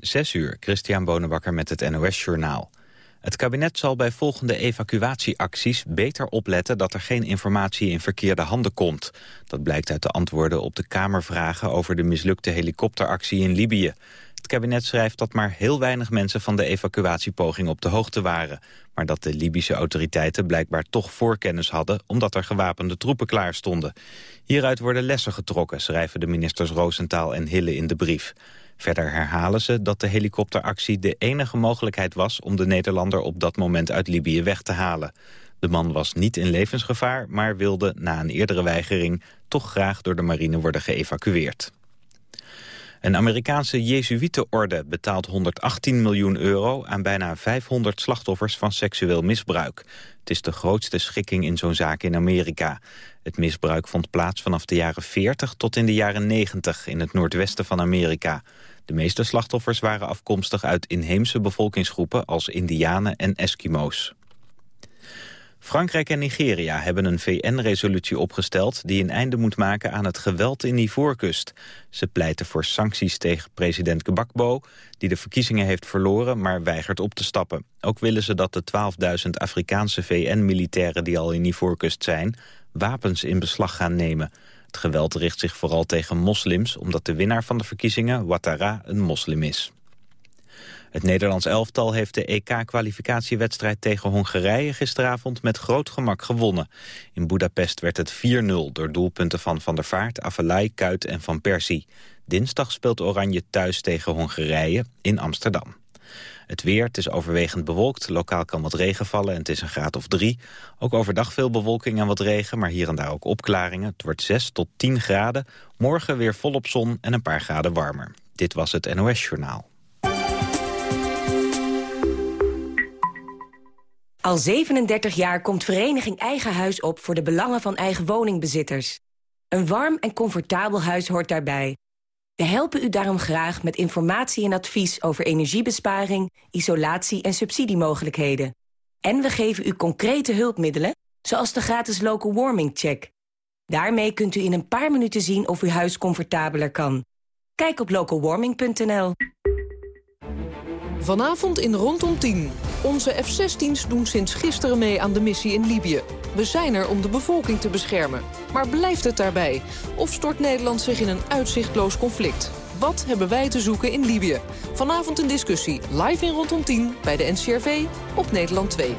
Zes uur, Christian Bonenbakker met het NOS Journaal. Het kabinet zal bij volgende evacuatieacties beter opletten dat er geen informatie in verkeerde handen komt. Dat blijkt uit de antwoorden op de Kamervragen over de mislukte helikopteractie in Libië. Het kabinet schrijft dat maar heel weinig mensen van de evacuatiepoging op de hoogte waren. Maar dat de Libische autoriteiten blijkbaar toch voorkennis hadden omdat er gewapende troepen klaar stonden. Hieruit worden lessen getrokken, schrijven de ministers Roosentaal en Hille in de brief. Verder herhalen ze dat de helikopteractie de enige mogelijkheid was... om de Nederlander op dat moment uit Libië weg te halen. De man was niet in levensgevaar, maar wilde na een eerdere weigering... toch graag door de marine worden geëvacueerd. Een Amerikaanse Jezuïetenorde betaalt 118 miljoen euro aan bijna 500 slachtoffers van seksueel misbruik. Het is de grootste schikking in zo'n zaak in Amerika. Het misbruik vond plaats vanaf de jaren 40 tot in de jaren 90 in het noordwesten van Amerika. De meeste slachtoffers waren afkomstig uit inheemse bevolkingsgroepen als Indianen en Eskimo's. Frankrijk en Nigeria hebben een VN-resolutie opgesteld... die een einde moet maken aan het geweld in Ivoorkust. Ze pleiten voor sancties tegen president Gbagbo... die de verkiezingen heeft verloren, maar weigert op te stappen. Ook willen ze dat de 12.000 Afrikaanse VN-militairen die al in Ivoorkust zijn... wapens in beslag gaan nemen. Het geweld richt zich vooral tegen moslims... omdat de winnaar van de verkiezingen, Ouattara, een moslim is. Het Nederlands elftal heeft de EK-kwalificatiewedstrijd tegen Hongarije gisteravond met groot gemak gewonnen. In Budapest werd het 4-0 door doelpunten van Van der Vaart, Afelay, Kuit en Van Persie. Dinsdag speelt Oranje thuis tegen Hongarije in Amsterdam. Het weer, het is overwegend bewolkt. Lokaal kan wat regen vallen en het is een graad of drie. Ook overdag veel bewolking en wat regen, maar hier en daar ook opklaringen. Het wordt 6 tot 10 graden. Morgen weer volop zon en een paar graden warmer. Dit was het NOS Journaal. Al 37 jaar komt Vereniging Eigen Huis op voor de belangen van eigen woningbezitters. Een warm en comfortabel huis hoort daarbij. We helpen u daarom graag met informatie en advies over energiebesparing, isolatie en subsidiemogelijkheden. En we geven u concrete hulpmiddelen, zoals de gratis local warming check. Daarmee kunt u in een paar minuten zien of uw huis comfortabeler kan. Kijk op localwarming.nl. Vanavond in Rondom 10. Onze F-16's doen sinds gisteren mee aan de missie in Libië. We zijn er om de bevolking te beschermen. Maar blijft het daarbij? Of stort Nederland zich in een uitzichtloos conflict? Wat hebben wij te zoeken in Libië? Vanavond een discussie, live in Rondom 10, bij de NCRV, op Nederland 2.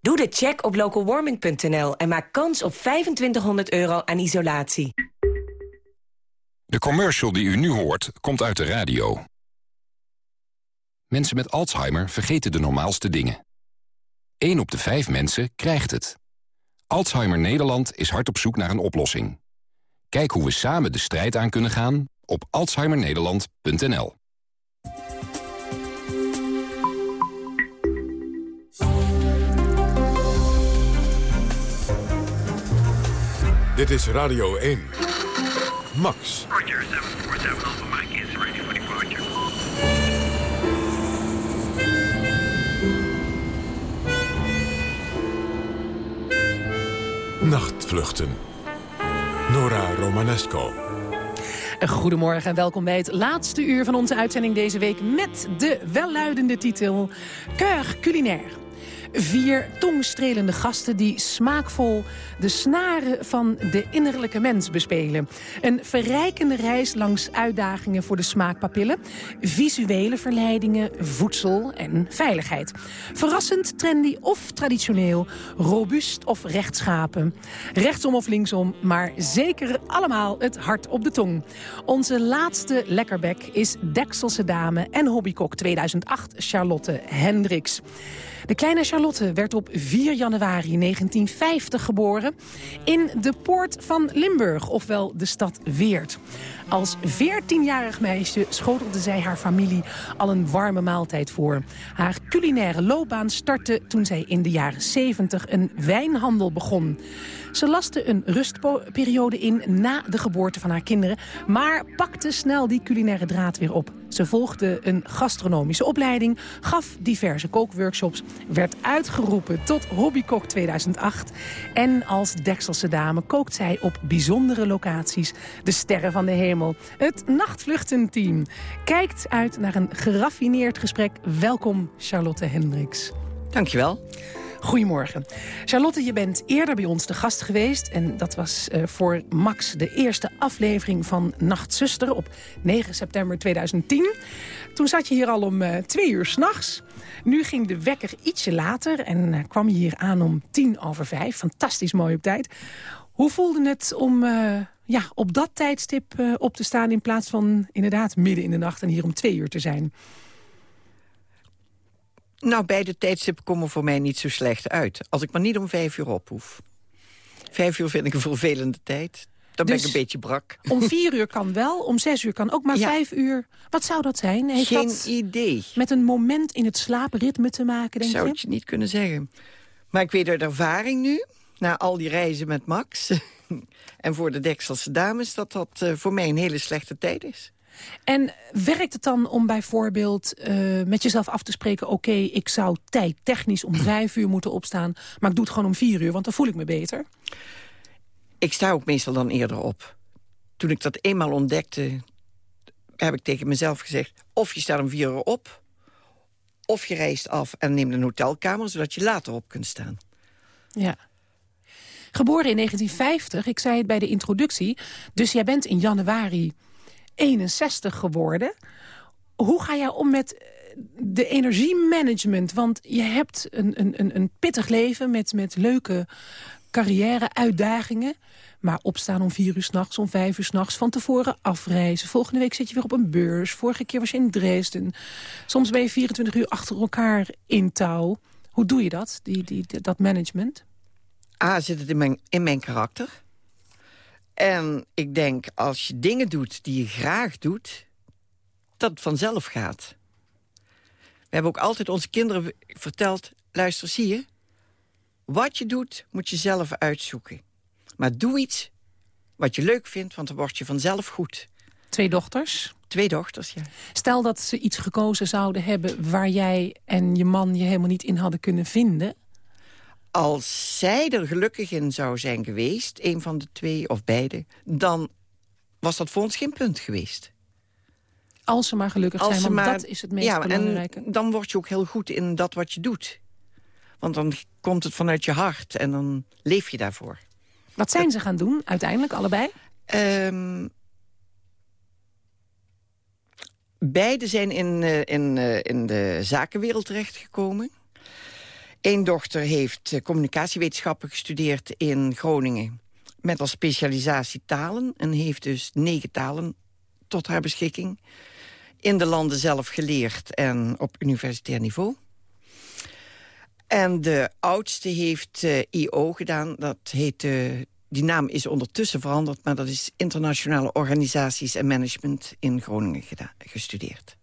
Doe de check op localwarming.nl en maak kans op 2500 euro aan isolatie. De commercial die u nu hoort, komt uit de radio. Mensen met Alzheimer vergeten de normaalste dingen. 1 op de 5 mensen krijgt het. Alzheimer Nederland is hard op zoek naar een oplossing. Kijk hoe we samen de strijd aan kunnen gaan op alzheimernederland.nl. Dit is Radio 1. Max. Roger, 747 Nachtvluchten. Nora Romanesco. Goedemorgen en welkom bij het laatste uur van onze uitzending deze week... met de welluidende titel Keur Culinaire. Vier tongstrelende gasten die smaakvol de snaren van de innerlijke mens bespelen. Een verrijkende reis langs uitdagingen voor de smaakpapillen, visuele verleidingen, voedsel en veiligheid. Verrassend, trendy of traditioneel, robuust of rechtschapen. Rechtsom of linksom, maar zeker allemaal het hart op de tong. Onze laatste lekkerbek is Dekselse Dame en hobbykok 2008 Charlotte Hendricks. De kleine Charlotte werd op 4 januari 1950 geboren in de poort van Limburg, ofwel de stad Weert. Als 14-jarig meisje schotelde zij haar familie al een warme maaltijd voor. Haar culinaire loopbaan startte toen zij in de jaren 70 een wijnhandel begon. Ze laste een rustperiode in na de geboorte van haar kinderen... maar pakte snel die culinaire draad weer op. Ze volgde een gastronomische opleiding, gaf diverse kookworkshops... werd uitgeroepen tot Hobbykok 2008. En als Dekselse dame kookt zij op bijzondere locaties... de sterren van de hemel. Het Nachtvluchtenteam kijkt uit naar een geraffineerd gesprek. Welkom, Charlotte Hendricks. Dankjewel. Goedemorgen. Charlotte, je bent eerder bij ons de gast geweest. En dat was uh, voor Max de eerste aflevering van Nachtzuster op 9 september 2010. Toen zat je hier al om uh, twee uur s'nachts. Nu ging de wekker ietsje later en uh, kwam je hier aan om tien over vijf. Fantastisch mooi op tijd. Hoe voelde het om ja, op dat tijdstip op te staan... in plaats van inderdaad midden in de nacht en hier om twee uur te zijn? Nou, beide tijdstippen komen voor mij niet zo slecht uit. Als ik maar niet om vijf uur op hoef. Vijf uur vind ik een vervelende tijd. Dan ben ik dus een beetje brak. Om vier uur kan wel, om zes uur kan ook, maar vijf uur... Wat zou dat zijn? Heeft Geen dat idee. met een moment in het slaapritme te maken, denk zou je? het je niet kunnen zeggen. Maar ik weet uit ervaring nu, na al die reizen met Max... en voor de Dekselse dames, dat dat uh, voor mij een hele slechte tijd is. En werkt het dan om bijvoorbeeld uh, met jezelf af te spreken... oké, ik zou tijd technisch om vijf uur moeten opstaan... maar ik doe het gewoon om vier uur, want dan voel ik me beter? Ik sta ook meestal dan eerder op. Toen ik dat eenmaal ontdekte, heb ik tegen mezelf gezegd... of je staat om vier uur op, of je reist af en neemt een hotelkamer... zodat je later op kunt staan. Ja. Geboren in 1950, ik zei het bij de introductie... dus jij bent in januari 61 geworden. Hoe ga jij om met eh, de energiemanagement? Want je hebt een, een, een pittig leven met, met leuke carrière-uitdagingen. Maar opstaan om vier uur s'nachts, om vijf uur s'nachts, van tevoren afreizen. Volgende week zit je weer op een beurs. Vorige keer was je in Dresden. Soms ben je 24 uur achter elkaar in touw. Hoe doe je dat, die, die, dat management? A, zit het in mijn, in mijn karakter. En ik denk, als je dingen doet die je graag doet... dat het vanzelf gaat. We hebben ook altijd onze kinderen verteld... luister, zie je, wat je doet, moet je zelf uitzoeken. Maar doe iets wat je leuk vindt, want dan word je vanzelf goed. Twee dochters? Twee dochters, ja. Stel dat ze iets gekozen zouden hebben... waar jij en je man je helemaal niet in hadden kunnen vinden als zij er gelukkig in zou zijn geweest, een van de twee of beide... dan was dat voor ons geen punt geweest. Als ze maar gelukkig zijn, want maar, dat is het meest ja, belangrijke. En dan word je ook heel goed in dat wat je doet. Want dan komt het vanuit je hart en dan leef je daarvoor. Wat zijn ze gaan doen, uiteindelijk, allebei? Um, beide zijn in, uh, in, uh, in de zakenwereld terechtgekomen. Eén dochter heeft eh, communicatiewetenschappen gestudeerd in Groningen... met als specialisatie talen en heeft dus negen talen tot haar beschikking. In de landen zelf geleerd en op universitair niveau. En de oudste heeft uh, IO gedaan. Dat heet, uh, die naam is ondertussen veranderd... maar dat is Internationale Organisaties en Management in Groningen gestudeerd.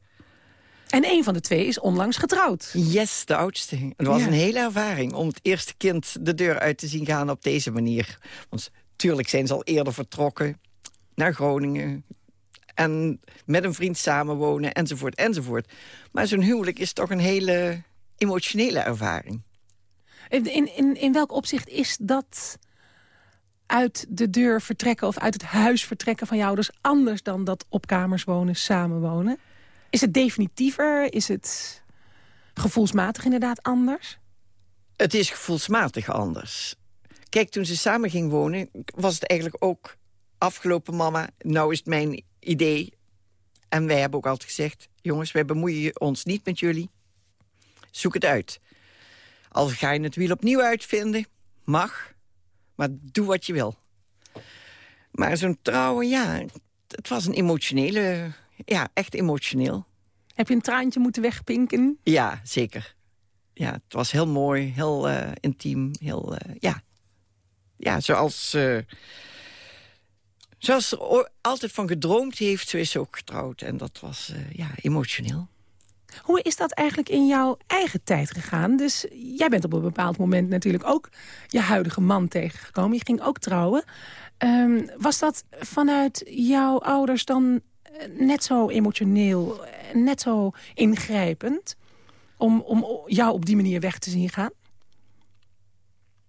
En een van de twee is onlangs getrouwd. Yes, de oudste. Het was een hele ervaring om het eerste kind de deur uit te zien gaan op deze manier. Want tuurlijk zijn ze al eerder vertrokken naar Groningen. En met een vriend samenwonen, enzovoort, enzovoort. Maar zo'n huwelijk is toch een hele emotionele ervaring. In, in, in welk opzicht is dat uit de deur vertrekken... of uit het huis vertrekken van je ouders... anders dan dat op kamers wonen, samenwonen? Is het definitiever? Is het gevoelsmatig inderdaad anders? Het is gevoelsmatig anders. Kijk, toen ze samen ging wonen, was het eigenlijk ook... afgelopen mama, nou is het mijn idee. En wij hebben ook altijd gezegd... jongens, wij bemoeien ons niet met jullie. Zoek het uit. Al ga je het wiel opnieuw uitvinden, mag. Maar doe wat je wil. Maar zo'n trouwen, ja, het was een emotionele ja, echt emotioneel. Heb je een traantje moeten wegpinken? Ja, zeker. Ja, het was heel mooi, heel uh, intiem, heel, uh, ja. Ja, zoals, uh, zoals ze altijd van gedroomd heeft, zo is ze ook getrouwd. En dat was, ja, emotioneel. Hoe is dat eigenlijk in jouw eigen tijd gegaan? Dus jij bent op een bepaald moment natuurlijk ook je huidige man tegengekomen. Je ging ook trouwen. Ehm, was dat vanuit jouw ouders dan eh, net zo emotioneel, net zo ingrijpend... om, om jou op die manier weg te zien gaan?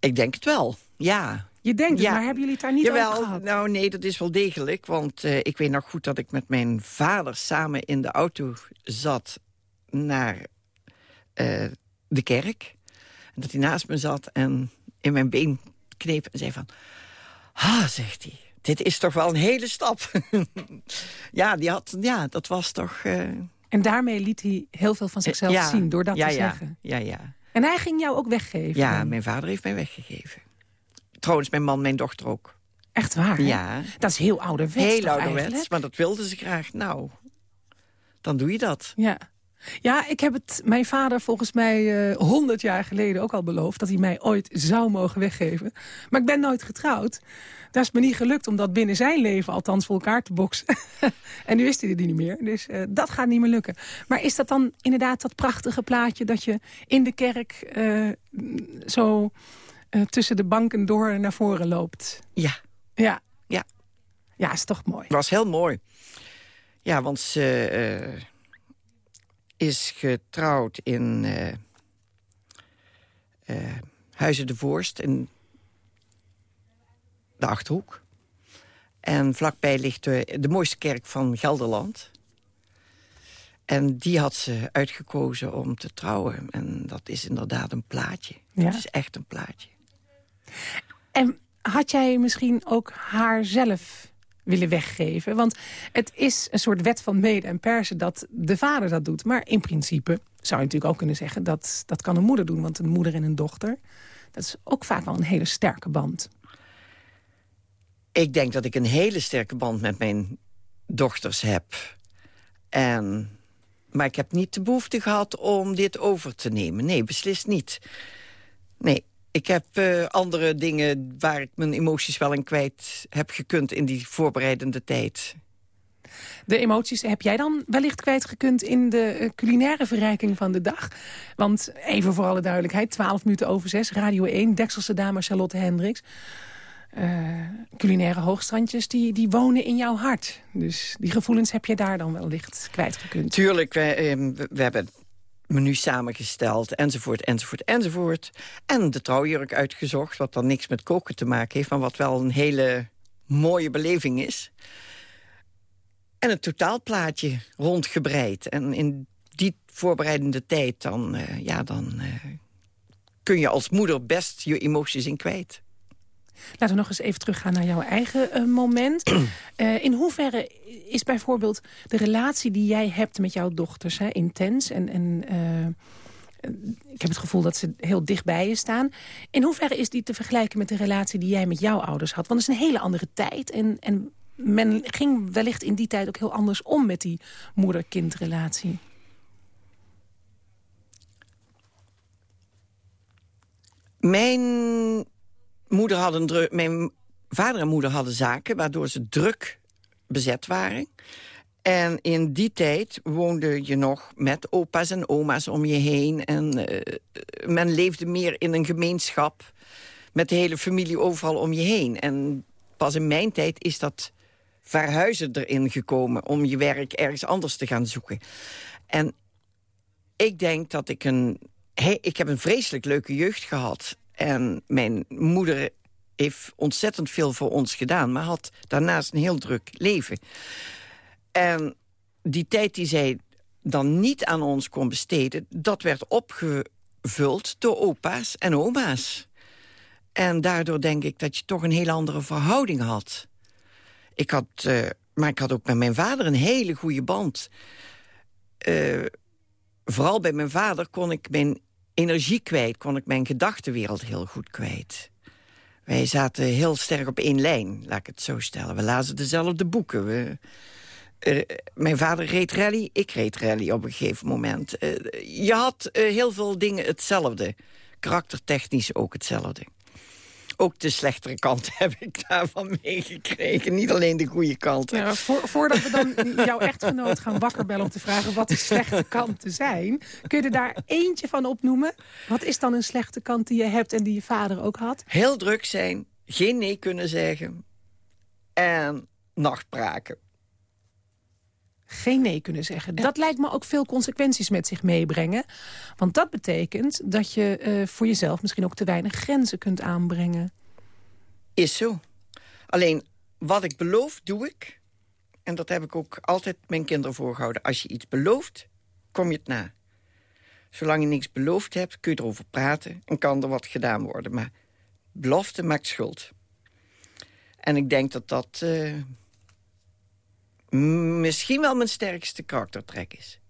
Ik denk het wel, ja. Je denkt het, maar hebben jullie het daar niet Jawel, over gehad? Nou nee, dat is wel degelijk. Want eh, ik weet nog goed dat ik met mijn vader samen in de auto zat naar eh, de kerk. En dat hij naast me zat en in mijn been kneep en zei van... Ah, zegt hij, dit is toch wel een hele stap. ja, die had, ja, dat was toch... eh, En daarmee liet hij heel veel van zichzelf ja, zien door dat ja, te ja, zeggen. Ja, ja. En hij ging jou ook weggeven? Ja, mijn vader heeft mij weggegeven. Trouwens, mijn man, mijn dochter ook. Echt waar, hè? Ja. Dat is heel ouderwets Heel ouderwets, eigenlijk? maar dat wilden ze graag. Nou, dan doe je dat. Ja. Ja, ik heb het mijn vader volgens mij honderd jaar geleden ook al beloofd... dat hij mij ooit zou mogen weggeven. Maar ik ben nooit getrouwd. Dat is me niet gelukt om dat binnen zijn leven althans voor elkaar te boksen. en nu is hij er niet meer, dus eh, dat gaat niet meer lukken. Maar is dat dan inderdaad dat prachtige plaatje... dat je in de kerk eh, zo eh, tussen de banken door naar voren loopt? Ja, Ja. Ja. Ja, is toch mooi. was heel mooi. Ja, want ze eh, is getrouwd in eh eh, Huizen de Voorst in de Achterhoek. En vlakbij ligt de, de mooiste kerk van Gelderland. En die had ze uitgekozen om te trouwen. En dat is inderdaad een plaatje. Ja. Het is echt een plaatje. En had jij misschien ook haar zelf willen weggeven? Want het is een soort wet van mede en persen dat de vader dat doet. Maar in principe zou je natuurlijk ook kunnen zeggen... dat dat kan een moeder doen, want een moeder en een dochter... dat is ook vaak wel een hele sterke band. Ik denk dat ik een hele sterke band met mijn dochters heb. En, maar ik heb niet de behoefte gehad om dit over te nemen. Nee, beslist niet. Nee, ik heb eh, andere dingen waar ik mijn emoties wel in kwijt heb gekund... in die voorbereidende tijd. De emoties heb jij dan wellicht kwijtgekund in de eh, culinaire verrijking van de dag? Want even voor alle duidelijkheid, 12 minuten over 6, Radio 1, Dekselse dame Charlotte Hendricks. Eh, culinaire hoogstrandjes, die, die wonen in jouw hart. Dus die gevoelens heb je daar dan wellicht kwijtgekund. Tuurlijk, we, eh, we, hebben menu samengesteld, enzovoort, enzovoort, enzovoort. En de trouwjurk uitgezocht, wat dan niks met koken te maken heeft... maar wat wel een hele mooie beleving is. En een totaalplaatje rondgebreid. En in die voorbereidende tijd, dan, eh, ja, dan eh, kun je als moeder best je emoties in kwijt. Laten we nog eens even teruggaan naar jouw eigen eh, moment. Eh, in hoeverre is bijvoorbeeld de relatie die jij hebt met jouw dochters hè, intens? En, en eh, ik heb het gevoel dat ze heel dicht bij je staan. In hoeverre is die te vergelijken met de relatie die jij met jouw ouders had? Want het is een hele andere tijd. En, en men ging wellicht in die tijd ook heel anders om met die moeder-kindrelatie. Mijn moeder had een druk. Mijn vader en moeder hadden zaken waardoor ze druk bezet waren. En in die tijd woonde je nog met opa's en oma's om je heen. En eh, men leefde meer in een gemeenschap met de hele familie overal om je heen. En pas in mijn tijd is dat verhuizen erin gekomen... om je werk ergens anders te gaan zoeken. En ik denk dat ik een... he- ik heb een vreselijk leuke jeugd gehad. En mijn moeder heeft ontzettend veel voor ons gedaan... maar had daarnaast een heel druk leven. En die tijd die zij dan niet aan ons kon besteden... dat werd opgevuld door opa's en oma's. En daardoor denk ik dat je toch een hele andere verhouding had. Ik had, eh, maar ik had ook met mijn vader een hele goede band. Eh, vooral bij mijn vader kon ik mijn energie kwijt. Kon ik mijn gedachtenwereld heel goed kwijt. Wij zaten heel sterk op één lijn, laat ik het zo stellen. We lazen dezelfde boeken. We, mijn vader reed rally, ik reed rally op een gegeven moment. Eh, je had eh, heel veel dingen hetzelfde. Karaktertechnisch ook hetzelfde. Ook de slechtere kant heb ik daarvan meegekregen. Niet alleen de goede kant. Ja, voor, voordat we dan jouw echtgenoot gaan wakker bellen om te vragen wat de slechte kanten zijn. Kun je er daar eentje van opnoemen? Wat is dan een slechte kant die je hebt en die je vader ook had? Heel druk zijn, geen nee kunnen zeggen en nachtbraken. Geen nee kunnen zeggen. Dat lijkt me ook veel consequenties met zich meebrengen. Want dat betekent dat je eh, voor jezelf misschien ook te weinig grenzen kunt aanbrengen. Is zo. Alleen, wat ik beloof, doe ik. En dat heb ik ook altijd mijn kinderen voorgehouden. Als je iets belooft, kom je het na. Zolang je niks beloofd hebt, kun je erover praten... en kan er wat gedaan worden. Maar belofte maakt schuld. En ik denk dat dat uh, misschien wel mijn sterkste karaktertrek is.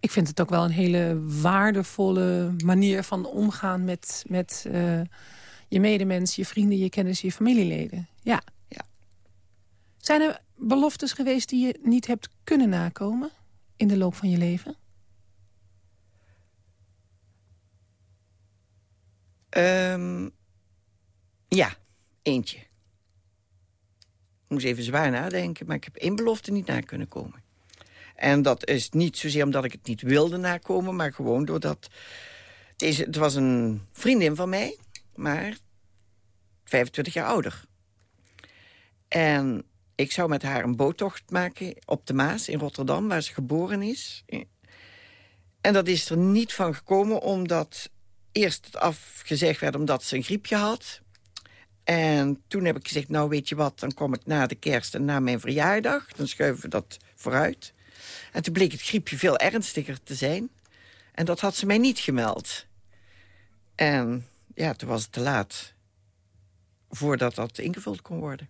Ik vind het ook wel een hele waardevolle manier van omgaan met, met uh, je medemens, je vrienden, je kennis, je familieleden. Ja. ja. Zijn er beloftes geweest die je niet hebt kunnen nakomen in de loop van je leven? Um, ja, eentje. Moest even zwaar nadenken, maar ik heb één belofte niet na kunnen komen. En dat is niet zozeer omdat ik het niet wilde nakomen... maar gewoon doordat... Het was een vriendin van mij, maar 25 jaar ouder. En ik zou met haar een boottocht maken op de Maas in Rotterdam... waar ze geboren is. En dat is er niet van gekomen omdat eerst het afgezegd werd omdat ze een griepje had. En toen heb ik gezegd, nou weet je wat, dan kom ik na de kerst en na mijn verjaardag. Dan schuiven we dat vooruit. En toen bleek het griepje veel ernstiger te zijn. En dat had ze mij niet gemeld. En ja, toen was het te laat. Voordat dat ingevuld kon worden.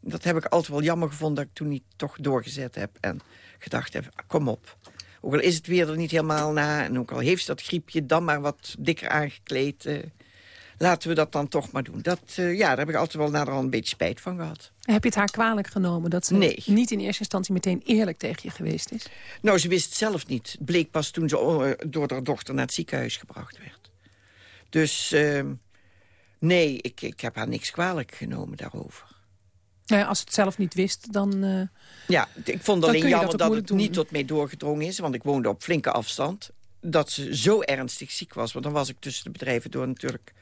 Dat heb ik altijd wel jammer gevonden dat ik toen niet toch doorgezet heb. En gedacht heb, kom op. Ook al is het weer er niet helemaal na. En ook al heeft ze dat griepje dan maar wat dikker aangekleed. Laten we dat dan toch maar doen. Dat, uh, ja, daar heb ik altijd wel naderhand een beetje spijt van gehad. Heb je het haar kwalijk genomen dat ze nee. niet in eerste instantie meteen eerlijk tegen je geweest is? Nou, ze wist het zelf niet. Het bleek pas toen ze uh, door haar dochter naar het ziekenhuis gebracht werd. Dus ehm, nee, ik, ik heb haar niks kwalijk genomen daarover. Nou ja, als het zelf niet wist, dan... Uh, ja, ik vond alleen jammer dat, dat het doen. niet tot mij doorgedrongen is. Want ik woonde op flinke afstand. Dat ze zo ernstig ziek was. Want dan was ik tussen de bedrijven door natuurlijk...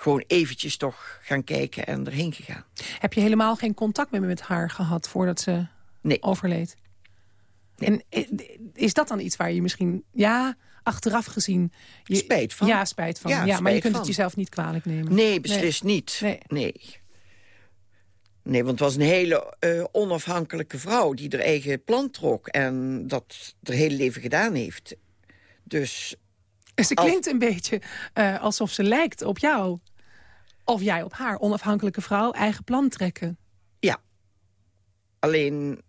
gewoon eventjes toch gaan kijken en erheen gegaan. Heb je helemaal geen contact meer met haar gehad voordat ze nee. overleed? Nee. En is dat dan iets waar je misschien... Ja, achteraf gezien... Je, spijt van. Ja, spijt van. Ja, ja maar je kunt van. het jezelf niet kwalijk nemen. Nee, beslist niet. Nee. nee. Nee, want het was een hele uh, onafhankelijke vrouw die haar eigen plan trok. En dat haar hele leven gedaan heeft. Dus... Ze klinkt een beetje uh, alsof ze lijkt op jou. Of jij op haar. Onafhankelijke vrouw, eigen plan trekken. Ja. Alleen...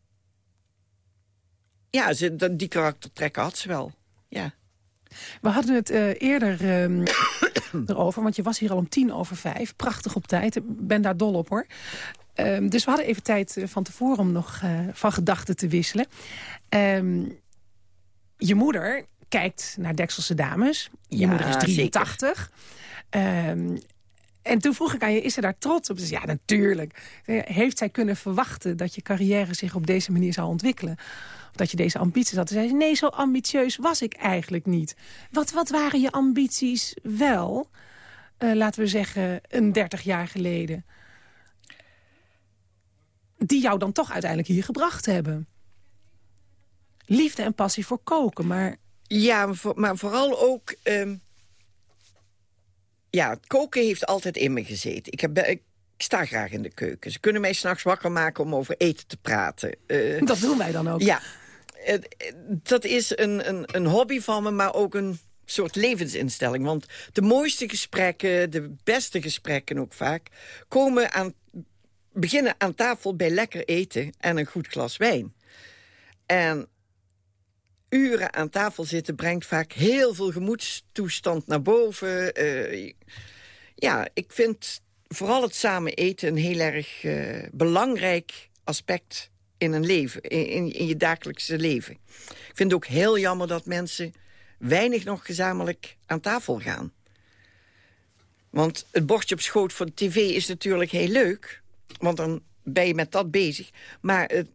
Ja, ze, die karaktertrekken had ze wel. Ja. We hadden het uh, eerder um, erover, want je was hier al om tien over vijf. Prachtig op tijd. Ik ben daar dol op, hoor. Um, dus we hadden even tijd uh, van tevoren om nog uh, van gedachten te wisselen. Um, je moeder kijkt naar Dekselse dames. Je ja, moeder is 83. Um, en toen vroeg ik aan je, is ze daar trots op? Dus ja, natuurlijk. Heeft zij kunnen verwachten dat je carrière zich op deze manier zou ontwikkelen? Of dat je deze ambities had? Toen zei ze, nee, zo ambitieus was ik eigenlijk niet. Wat, wat waren je ambities wel? Uh, laten we zeggen, een 30 jaar geleden die jou dan toch uiteindelijk hier gebracht hebben. Liefde en passie voor koken, maar... Ja, maar vooral ook... Um, ja, koken heeft altijd in me gezeten. Ik, heb, ik sta graag in de keuken. Ze kunnen mij s'nachts wakker maken om over eten te praten. Uh, dat doen wij dan ook. Ja, uh, dat is een, een, een hobby van me, maar ook een soort levensinstelling. Want de mooiste gesprekken, de beste gesprekken ook vaak... komen aan beginnen aan tafel bij lekker eten en een goed glas wijn. En uren aan tafel zitten brengt vaak heel veel gemoedstoestand naar boven. Uh, ja, ik vind vooral het samen eten een heel erg uh, belangrijk aspect in een leven, in, in, in, je dagelijkse leven. Ik vind het ook heel jammer dat mensen weinig nog gezamenlijk aan tafel gaan. Want het bordje op schoot voor de tv is natuurlijk heel leuk. Want dan ben je met dat bezig. Maar het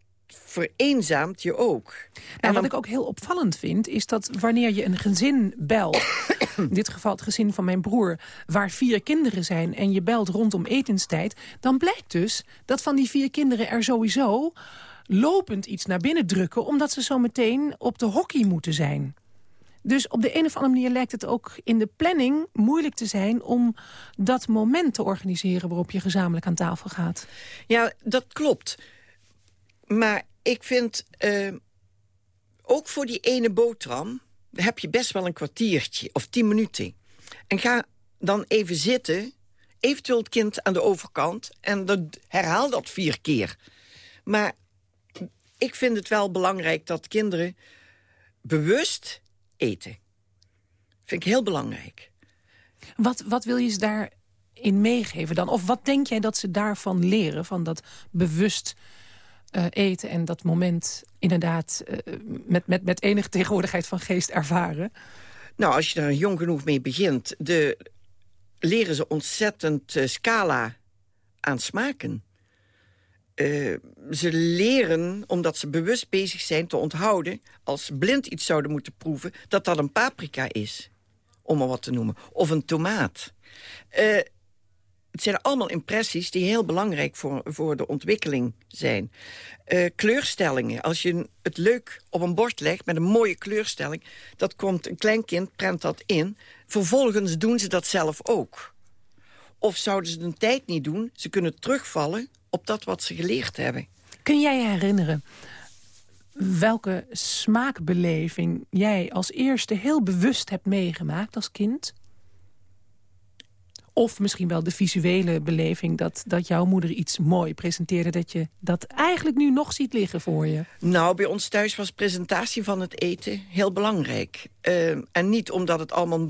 vereenzaamt je ook. Nou, en wat dan- ik ook heel opvallend vind, is dat wanneer je een gezin belt... in dit geval het gezin van mijn broer, waar vier kinderen zijn... en je belt rondom etenstijd, dan blijkt dus dat van die vier kinderen er sowieso lopend iets naar binnen drukken... omdat ze zo meteen op de hockey moeten zijn. Dus op de een of andere manier lijkt het ook in de planning moeilijk te zijn... om dat moment te organiseren waarop je gezamenlijk aan tafel gaat. Ja, dat klopt. Maar ik vind, eh, ook voor die ene boterham... heb je best wel een kwartiertje of tien minuten. En ga dan even zitten, eventueel het kind aan de overkant... en dat, herhaal dat vier keer. Maar ik vind het wel belangrijk dat kinderen bewust eten. Vind ik heel belangrijk. Wat, wat wil je ze daarin meegeven dan? Of wat denk jij dat ze daarvan leren? Van dat bewust eh, eten en dat moment inderdaad eh, met, met, met enige tegenwoordigheid van geest ervaren? Nou, als je daar jong genoeg mee begint... De, leren ze ontzettend eh, scala aan smaken. Ze leren, omdat ze bewust bezig zijn te onthouden... als ze blind iets zouden moeten proeven... dat dat een paprika is, om maar wat te noemen. Of een tomaat. Het zijn allemaal impressies die heel belangrijk voor, voor de ontwikkeling zijn. Eh, kleurstellingen. Als je het leuk op een bord legt met een mooie kleurstelling... dat komt een klein kind, prent dat in. Vervolgens doen ze dat zelf ook. Of zouden ze een tijd niet doen, ze kunnen terugvallen op dat wat ze geleerd hebben. Kun jij herinneren welke smaakbeleving jij als eerste heel bewust hebt meegemaakt als kind? Of misschien wel de visuele beleving dat, dat jouw moeder iets mooi presenteerde... dat je dat eigenlijk nu nog ziet liggen voor je. Nou, bij ons thuis was presentatie van het eten heel belangrijk. Eh, en niet omdat het allemaal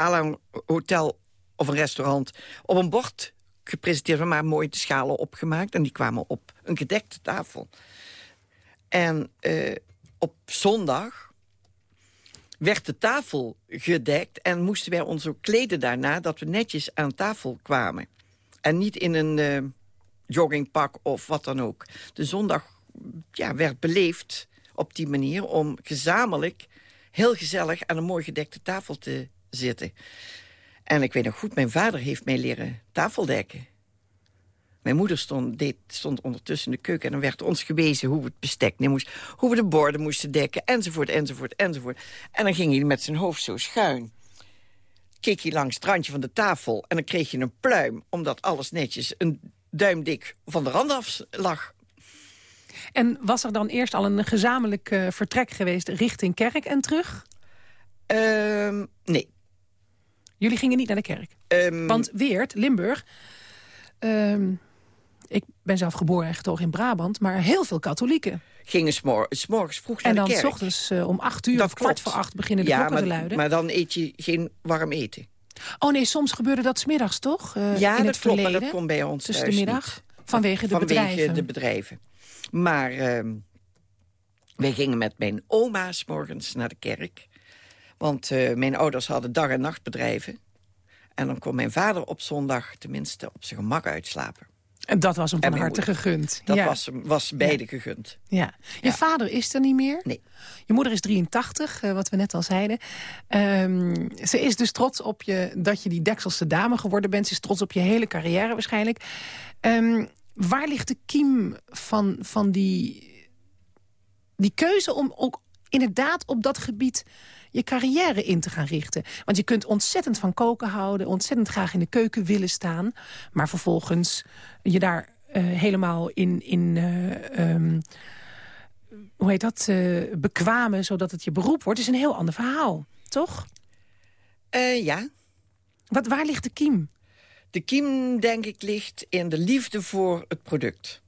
à een hotel of een restaurant... op een bord gepresenteerd werd, maar mooi de schalen opgemaakt. En die kwamen op een gedekte tafel. En eh, op zondag werd de tafel gedekt... en moesten wij ons ook kleden daarna dat we netjes aan tafel kwamen. En niet in een eh, joggingpak of wat dan ook. De zondag ja, werd beleefd op die manier... om gezamenlijk heel gezellig aan een mooi gedekte tafel te zitten. En ik weet nog goed, mijn vader heeft mij leren tafeldekken. Mijn moeder stond, deed, stond ondertussen in de keuken... en dan werd ons gewezen hoe we het bestek nemen moesten... hoe we de borden moesten dekken, enzovoort, enzovoort, enzovoort. En dan ging hij met zijn hoofd zo schuin. Keek hij langs het randje van de tafel... en dan kreeg je een pluim, omdat alles netjes een duim dik van de rand af lag. En was er dan eerst al een gezamenlijk eh, vertrek geweest richting kerk en terug? Ehm, nee. Jullie gingen niet naar de kerk? Ehm, Want Weert, Limburg... ehm, ik ben zelf geboren en getogen in Brabant... maar heel veel katholieken. gingen s'mor- s'morgens vroeg naar En dan de kerk. s ochtends eh, om acht uur Dat of kwart voor acht beginnen de ja, klokken maar, te luiden. maar dan eet je geen warm eten. Oh nee, soms gebeurde dat smiddags toch? Eh, ja, in dat het klopt, maar verleden, dat komt bij ons tussen de middag. niet. Vanwege de Vanwege bedrijven. de bedrijven. Maar ehm, wij gingen met mijn oma 's morgens naar de kerk. Want eh, mijn ouders hadden dag- en nachtbedrijven. En dan kon mijn vader op zondag tenminste op zijn gemak uitslapen. En dat was hem van harte gegund. Dat ja. was, was beide gegund. Ja. Je Ja. vader is er niet meer? Nee. Je moeder is 83, eh, wat we net al zeiden. Ehm, ze is dus trots op je dat je die dekselse dame geworden bent. Ze is trots op je hele carrière waarschijnlijk. Ehm, waar ligt de kiem van, van die, die keuze om ook inderdaad op dat gebied je carrière in te gaan richten? Want je kunt ontzettend van koken houden, ontzettend graag in de keuken willen staan. Maar vervolgens je daar eh, helemaal in... in eh, ehm, hoe heet dat, eh, bekwamen, zodat het je beroep wordt, is een heel ander verhaal, toch? Ja, Wat, waar ligt de kiem? De kiem, denk ik, ligt in de liefde voor het product.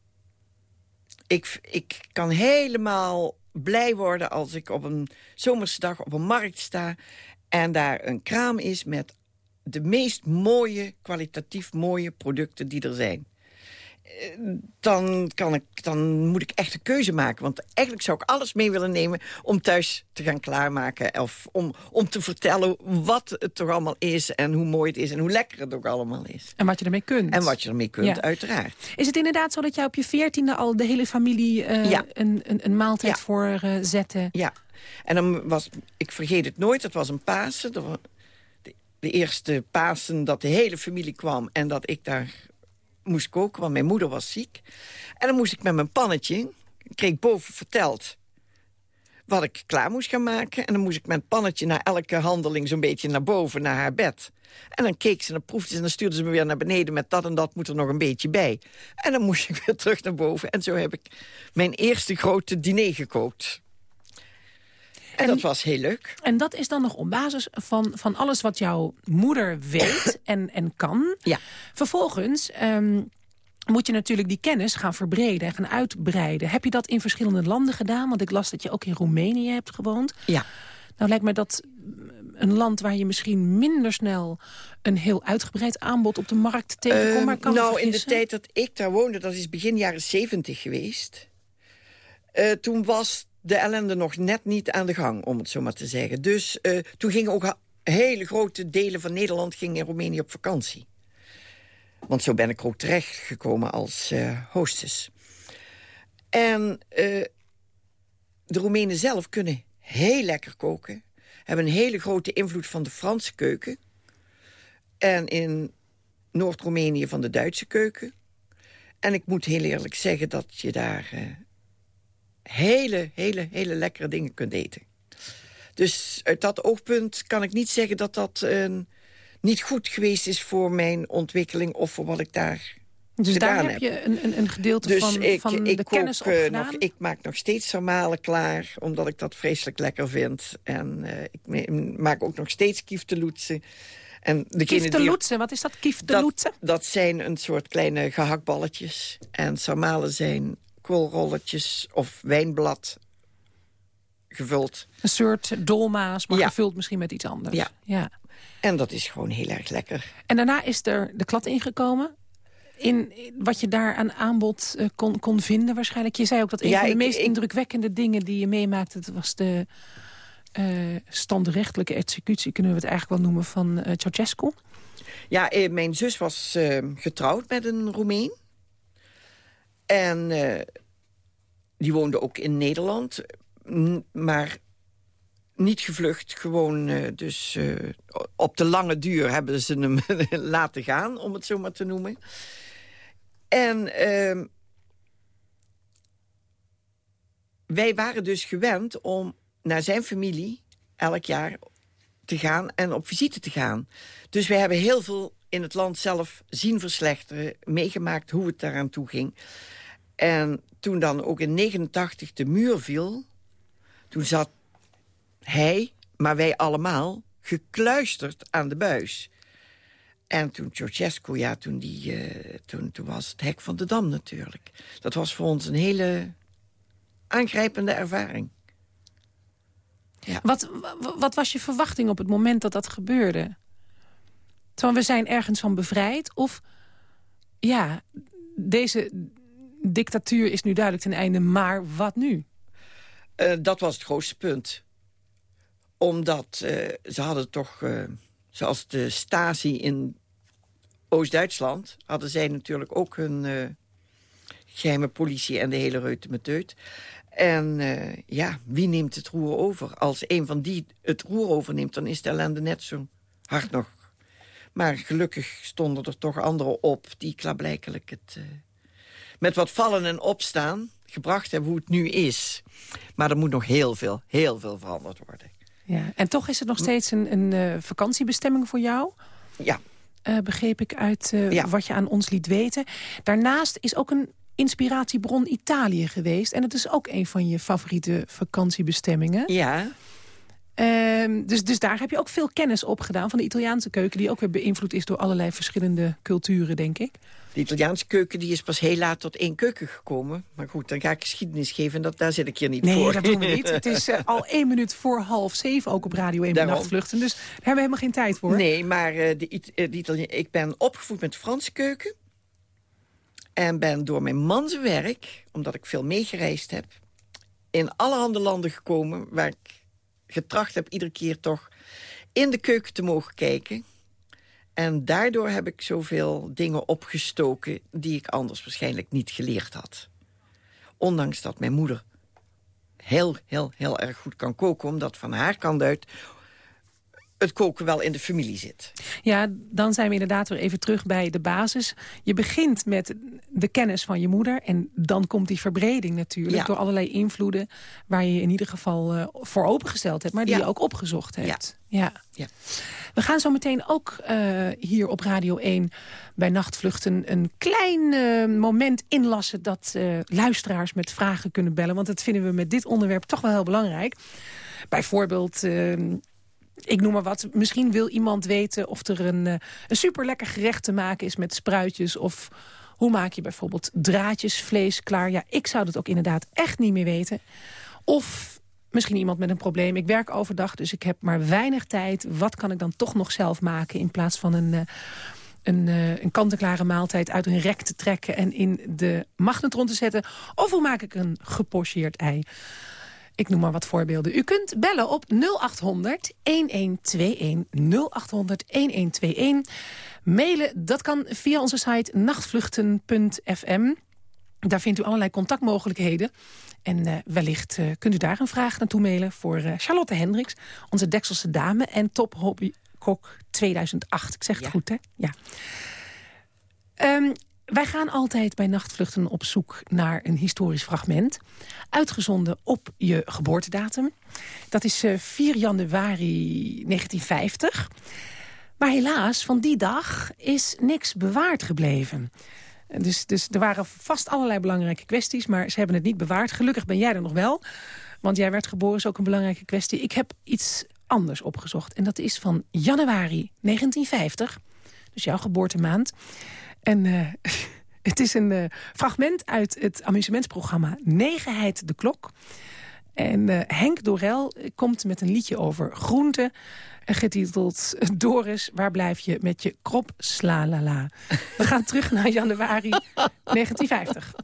Ik, ik kan helemaal blij worden als ik op een zomerse dag op een markt sta... en daar een kraam is met de meest mooie, kwalitatief mooie producten die er zijn. Dan, kan ik, dan moet ik echt een keuze maken. Want eigenlijk zou ik alles mee willen nemen om thuis te gaan klaarmaken. Of om, om te vertellen wat het toch allemaal is en hoe mooi het is... en hoe lekker het ook allemaal is. En wat je ermee kunt. En wat je ermee kunt, Ja. uiteraard. Is het inderdaad zo dat jij op je veertiende al de hele familie eh, Ja. een, een, een maaltijd Ja. voor eh, zette? Ja, en dan was, ik vergeet het nooit, het was een Pasen. De, de eerste Pasen dat de hele familie kwam en dat ik daar moest koken, want mijn moeder was ziek. En dan moest ik met mijn pannetje, kreeg boven verteld wat ik klaar moest gaan maken. En dan moest ik met het pannetje na elke handeling zo'n beetje naar boven, naar haar bed. En dan keek ze en dan proefde ze en dan stuurde ze me weer naar beneden... met dat en dat moet er nog een beetje bij. En dan moest ik weer terug naar boven. En zo heb ik mijn eerste grote diner gekookt. En, En- dat was heel leuk. En dat is dan nog op basis van, van alles wat jouw moeder weet en, en kan. Ja. Vervolgens ehm, moet je natuurlijk die kennis gaan verbreden en gaan uitbreiden. Heb je dat in verschillende landen gedaan? Want ik las dat je ook in Roemenië hebt gewoond. Ja. Nou lijkt mij dat een land waar je misschien minder snel... een heel uitgebreid aanbod op de markt tegenkomt. maar ik kan me nou, in de tijd dat ik daar woonde, dat is begin jaren zeventig geweest. eh, toen was de ellende nog net niet aan de gang, om het zo maar te zeggen. Dus eh, toen gingen ook hele grote delen van Nederland gingen in Roemenië op vakantie. Want zo ben ik ook terechtgekomen als eh hostess. En eh, de Roemenen zelf kunnen heel lekker koken. Hebben een hele grote invloed van de Franse keuken. En in Noord-Roemenië van de Duitse keuken. En ik moet heel eerlijk zeggen dat je daar hele, hele, hele lekkere dingen kunt eten. Dus uit dat oogpunt kan ik niet zeggen dat dat eh, niet goed geweest is voor mijn ontwikkeling of voor wat ik daar Dus daar heb je een, een, een gedeelte dus van, ik, van ik de kennis eh, nog, ik maak nog steeds sarmalen klaar, omdat ik dat vreselijk lekker vind. En eh, ik ma- maak ook nog steeds kiefteloetsen. En Kiefteloetsen, wat is dat? Kiefteloetsen? dat, dat zijn een soort kleine gehaktballetjes. En sarmalen zijn koolrolletjes of wijnblad gevuld. Een soort dolma's, maar Ja. gevuld misschien met iets anders. Ja. ja. En dat is gewoon heel erg lekker. En daarna is er de klad ingekomen. In, in wat je daar aan aanbod eh, kon, kon vinden waarschijnlijk. Je zei ook dat een Ja, van de ik- meest ik- indrukwekkende dingen die je meemaakte... dat was de eh, standrechtelijke executie, kunnen we het eigenlijk wel noemen, van eh Ceausescu. Ja, mijn zus was getrouwd met een Roemeen. En eh, die woonde ook in Nederland. Maar niet gevlucht, gewoon eh, dus eh, op de lange duur hebben ze hem laten gaan, om het zo maar te noemen. En ehm, wij waren dus gewend om naar zijn familie elk jaar te gaan en op visite te gaan. Dus wij hebben heel veel in het land zelf zien verslechteren, meegemaakt hoe het daaraan toe ging. En toen dan ook in 89 de muur viel, toen zat hij, maar wij allemaal, gekluisterd aan de buis. En toen Ceausescu, ja, toen, die, eh, toen, toen was het hek van de dam natuurlijk. Dat was voor ons een hele aangrijpende ervaring. Wat, wa- wat was je verwachting op het moment dat dat gebeurde? Van we zijn ergens van bevrijd? Of ja, deze dictatuur is nu duidelijk ten einde, maar wat nu? Eh, dat was het grootste punt. Omdat eh, ze hadden toch, eh, zoals de Stasi in Oost-Duitsland... hadden zij natuurlijk ook hun eh, geheime politie en de hele reutemeteut. En ja, wie neemt het roer over? Als een van die het roer overneemt, dan is de ellende net zo hard nog. Maar gelukkig stonden er toch anderen op die klaarblijkelijk het... eh, met wat vallen en opstaan gebracht hebben hoe het nu is. Maar er moet nog heel veel, heel veel veranderd worden. Ja. En toch is het nog steeds een, een eh, vakantiebestemming voor jou? Ja, eh, begreep ik uit Ja. wat je aan ons liet weten. Daarnaast is ook een inspiratiebron Italië geweest. En het is ook een van je favoriete vakantiebestemmingen. ja. Ehm, dus, dus daar heb je ook veel kennis op gedaan van de Italiaanse keuken... die ook weer beïnvloed is door allerlei verschillende culturen, denk ik. De Italiaanse keuken die is pas heel laat tot één keuken gekomen. Maar goed, dan ga ik geschiedenis geven en dat, daar zit ik hier niet Nee, voor. dat doen we niet. Het is eh, al één minuut voor half zeven ook op Radio 1 bij Daarom. Nachtvluchten. Dus daar hebben we helemaal geen tijd voor. Nee, maar eh, de, It- eh, de ik ben opgevoed met de Franse keuken. En ben door mijn mans werk, omdat ik veel meegereisd heb... in allerhande landen gekomen waar ik getracht heb iedere keer toch in de keuken te mogen kijken. En daardoor heb ik zoveel dingen opgestoken... die ik anders waarschijnlijk niet geleerd had. Ondanks dat mijn moeder heel, heel, heel erg goed kan koken... omdat van haar kant uit het koken wel in de familie zit. Ja, dan zijn we inderdaad weer even terug bij de basis. Je begint met de kennis van je moeder... en dan komt die verbreding natuurlijk... Ja. door allerlei invloeden waar je je in ieder geval eh, voor opengesteld hebt... maar die Ja. je ook opgezocht hebt. Ja. Ja. We gaan zo meteen ook eh, hier op Radio 1 bij Nachtvluchten... een klein eh, moment inlassen dat luisteraars met vragen kunnen bellen. Want dat vinden we met dit onderwerp toch wel heel belangrijk. Bijvoorbeeld... ik noem maar wat. Misschien wil iemand weten of er een, eh, een super lekker gerecht te maken is met spruitjes. Of hoe maak je bijvoorbeeld draadjesvlees klaar. Ja, ik zou dat ook inderdaad echt niet meer weten. Of misschien iemand met een probleem. Ik werk overdag, dus ik heb maar weinig tijd. Wat kan ik dan toch nog zelf maken in plaats van een... eh, een, eh, een kant-en-klare maaltijd uit een rek te trekken... en in de magnetron te zetten. Of hoe maak ik een gepocheerd ei? Ik noem maar wat voorbeelden. U kunt bellen op 0800 1121 0800 1121. Mailen, dat kan via onze site nachtvluchten.fm. Daar vindt u allerlei contactmogelijkheden. En eh, wellicht eh, kunt u daar een vraag naartoe mailen voor eh, Charlotte Hendricks, onze Dekselse dame en top hobbykok 2008. Ik zeg het Ja. goed, hè? Ja. Ehm, wij gaan altijd bij Nachtvluchten op zoek naar een historisch fragment. Uitgezonden op je geboortedatum. Dat is eh, 4 januari 1950. Maar helaas, van die dag is niks bewaard gebleven. Dus, dus er waren vast allerlei belangrijke kwesties... maar ze hebben het niet bewaard. Gelukkig ben jij er nog wel. Want jij werd geboren, is ook een belangrijke kwestie. Ik heb iets anders opgezocht. En dat is van januari 1950. Dus jouw geboortemaand. En eh, het is een eh, fragment uit het amusementsprogramma Negenheid de Klok. En eh, Henk Dorel komt met een liedje over groenten. Getiteld Doris, waar blijf je met je krop slalala? We gaan terug naar januari 1950.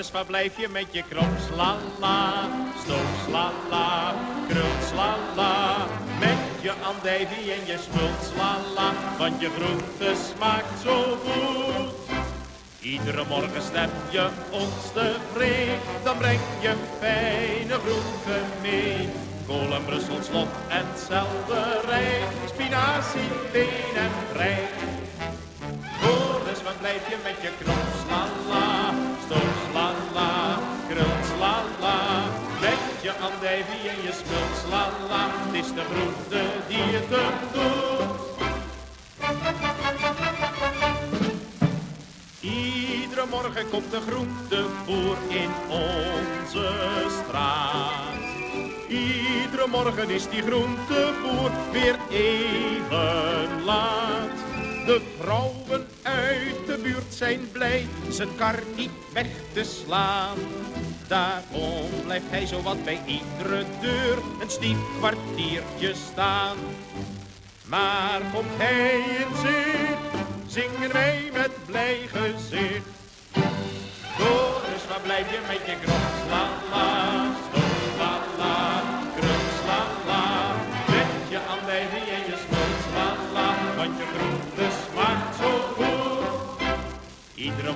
Doris, waar blijf je met je krop? Slala, stoom, slala, krul, slala. Met je andijvie en je spult, slala. Want je groente smaakt zo goed. Iedere morgen stem je ons tevreden. Dan breng je fijne groenten mee. Kool en Brussels slot en selderij. Spinazie, been en. Doris, wat blijf je met je krop? Je andijvie en je smult, slala. Het is de groente die je te doet. Iedere morgen komt de groenteboer in onze straat. Iedere morgen is die groenteboer weer even laat. De vrouwen uit de buurt zijn blij zijn kar niet weg te slaan. Daarom blijft hij zo wat bij iedere deur een stief kwartiertje staan. Maar komt hij in zicht, zingen wij met blij gezicht. Doris, waar blijf je met je grond?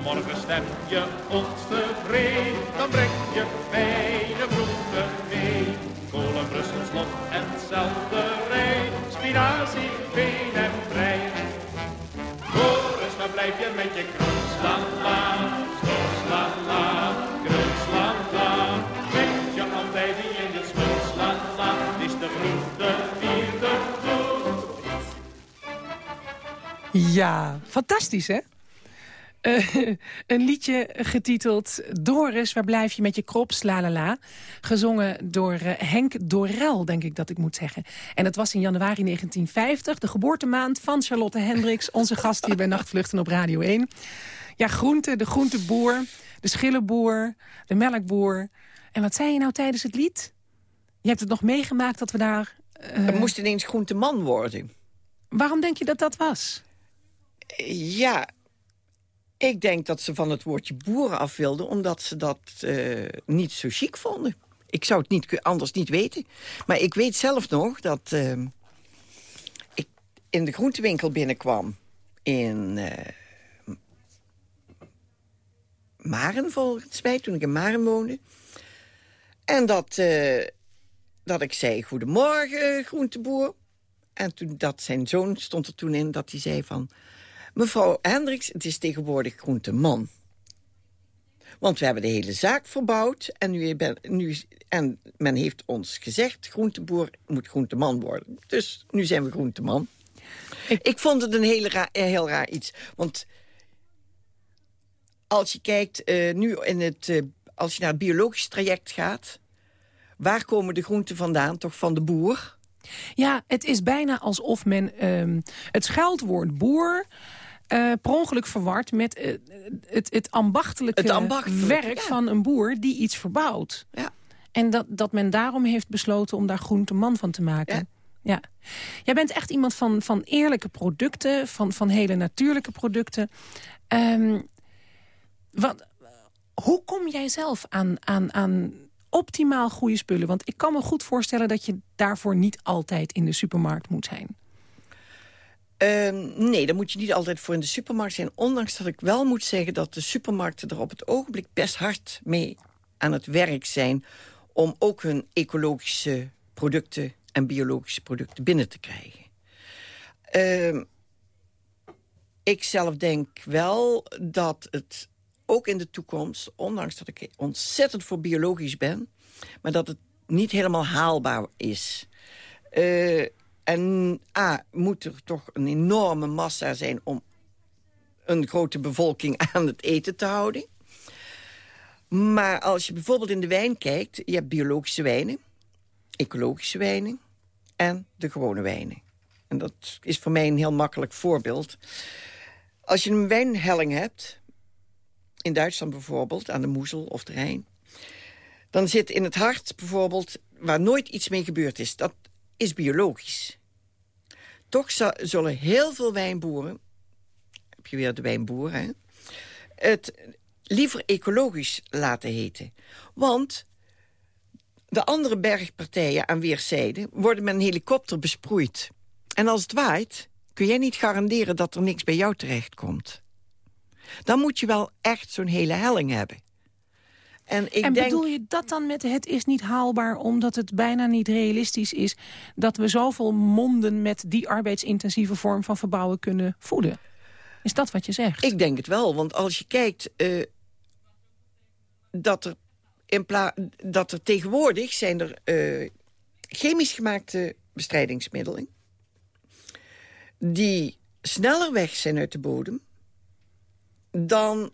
Morgen stem je ons tevreden. Dan breng je fijne groenten mee. Kool en Brussels slot en selderij. Spinazie, been en prei. Doris, waar blijf je met je krul? Slala, stoom, slala, krul, slala. Met je andijvie en je smult, slala. Het is de groente die te doet. Ja, fantastisch hè? Eh, een liedje getiteld Doris, waar blijf je met je krop, slalala. Gezongen door eh, Henk Dorel, denk ik dat ik moet zeggen. En dat was in januari 1950, de geboortemaand van Charlotte Hendricks... onze gast hier bij Nachtvluchten op Radio 1. Ja, groente, de groenteboer, de schillenboer, de melkboer... En wat zei je nou tijdens het lied? Je hebt het nog meegemaakt dat we daar... Uh... Er moest ineens groenteman worden. Waarom denk je dat dat was? Ja, ik denk dat ze van het woordje boeren af wilden... omdat ze dat uh, niet zo chic vonden. Ik zou het niet, anders niet weten. Maar ik weet zelf nog dat uh, ik in de groentewinkel binnenkwam... in uh, Maren, volgens mij, toen ik in Maren woonde. En dat, dat ik zei, goedemorgen, groenteboer. En toen dat zijn zoon stond er toen in dat hij zei van... Mevrouw Hendricks, het is tegenwoordig groenteman. Want we hebben de hele zaak verbouwd. En, nu ben, nu, en men heeft ons gezegd, groenteboer moet groenteman worden. Dus nu zijn we groenteman. Ik, ik vond het een heel raar, heel raar iets. Want als je kijkt, uh, nu in het, uh, als je naar het biologisch traject gaat... waar komen de groenten vandaan? Toch van de boer? Ja, het is bijna alsof men uh, het scheldwoord boer... Uh, per ongeluk verward met uh, het, het ambachtelijke het ambachtelijk, werk ja. van een boer die iets verbouwt. Ja. En dat, dat men daarom heeft besloten om daar groenteman van te maken. Ja. ja. Jij bent echt iemand van, van eerlijke producten, van, van hele natuurlijke producten. Um, wat, hoe kom jij zelf aan, aan, aan optimaal goede spullen? Want ik kan me goed voorstellen dat je daarvoor niet altijd in de supermarkt moet zijn. Uh, nee, dan moet je niet altijd voor in de supermarkt zijn. Ondanks dat ik wel moet zeggen dat de supermarkten er op het ogenblik best hard mee aan het werk zijn... om ook hun ecologische producten en biologische producten binnen te krijgen. Uh, ik zelf denk wel dat het ook in de toekomst... ondanks dat ik ontzettend voor biologisch ben... maar dat het niet helemaal haalbaar is... Uh, en A, moet er toch een enorme massa zijn... om een grote bevolking aan het eten te houden. Maar als je bijvoorbeeld in de wijn kijkt... je hebt biologische wijnen, ecologische wijnen en de gewone wijnen. En dat is voor mij een heel makkelijk voorbeeld. Als je een wijnhelling hebt, in Duitsland bijvoorbeeld... aan de Moezel of de Rijn... dan zit in het hart bijvoorbeeld, waar nooit iets mee gebeurd is... dat is biologisch. Toch zullen heel veel wijnboeren... heb je weer de wijnboeren, hè? het liever ecologisch laten heten. Want de andere bergpartijen aan weerszijden... worden met een helikopter besproeid. En als het waait, kun jij niet garanderen dat er niks bij jou terechtkomt. Dan moet je wel echt zo'n hele helling hebben. En, ik en bedoel je dat dan met het is niet haalbaar... omdat het bijna niet realistisch is... dat we zoveel monden met die arbeidsintensieve vorm van verbouwen kunnen voeden? Is dat wat je zegt? Ik denk het wel, want als je kijkt... Uh, dat, er in dat er tegenwoordig zijn er uh, chemisch gemaakte bestrijdingsmiddelen... die sneller weg zijn uit de bodem... dan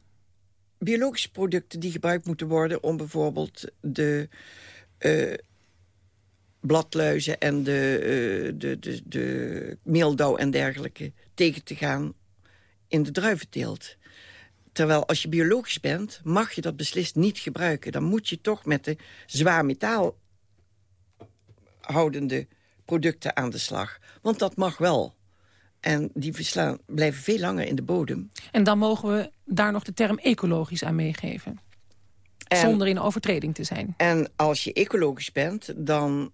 biologische producten die gebruikt moeten worden... om bijvoorbeeld de uh, bladluizen en de, uh, de, de, de meeldauw en dergelijke tegen te gaan in de druiventeelt. Terwijl als je biologisch bent, mag je dat beslist niet gebruiken. Dan moet je toch met de zwaar metaal houdende producten aan de slag. Want dat mag wel. En die verslaan, blijven veel langer in de bodem. En dan mogen we daar nog de term ecologisch aan meegeven. En, zonder in overtreding te zijn. En als je ecologisch bent, dan,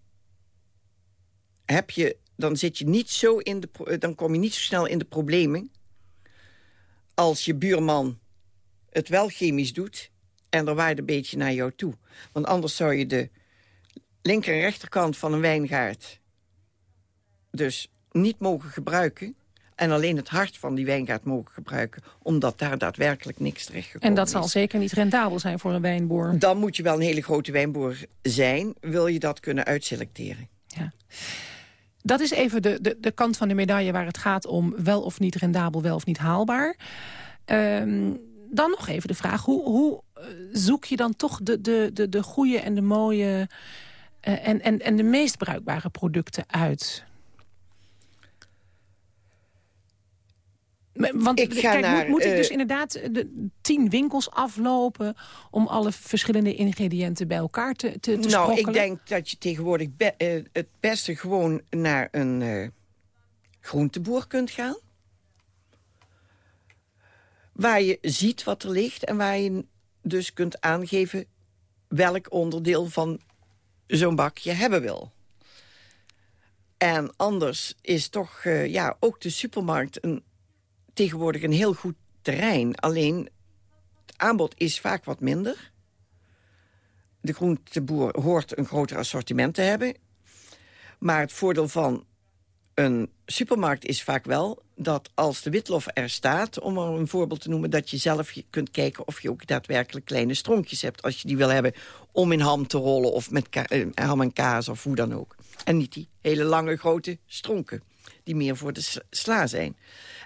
heb je, dan, zit je niet zo in de, dan kom je niet zo snel in de problemen... als je buurman het wel chemisch doet... en er waait een beetje naar jou toe. Want anders zou je de linker- en rechterkant van een wijngaard... dus niet mogen gebruiken... en alleen het hart van die wijngaard mogen gebruiken... omdat daar daadwerkelijk niks terecht En dat zal zeker niet rendabel zijn voor een wijnboer? Dan moet je wel een hele grote wijnboer zijn... wil je dat kunnen uitselecteren. Ja. Dat is even de, de, de kant van de medaille waar het gaat om... wel of niet rendabel, wel of niet haalbaar. Um, dan nog even de vraag, hoe, hoe eh, zoek je dan toch de, de, de, de goede en de mooie... Uh, en, en, en de meest bruikbare producten uit? Want Ik ga kijk, naar, moet, moet ik dus eh, inderdaad de tien winkels aflopen... om alle verschillende ingrediënten bij elkaar te, te, te nou, ik denk dat je tegenwoordig be- eh, het beste gewoon naar een eh, groenteboer kunt gaan. Waar je ziet wat er ligt en waar je dus kunt aangeven... welk onderdeel van zo'n bak je hebben wil. En anders is toch ja, ook de supermarkt een, tegenwoordig een heel goed terrein. Alleen het aanbod is vaak wat minder. De groenteboer hoort een groter assortiment te hebben. Maar het voordeel van een supermarkt is vaak wel... dat als de witlof er staat, om een voorbeeld te noemen... dat je zelf kunt kijken of je ook daadwerkelijk kleine stronkjes hebt... als je die wil hebben om in ham te rollen of met eh, ham en kaas of hoe dan ook. En niet die hele lange grote stronken, die meer voor de sla zijn.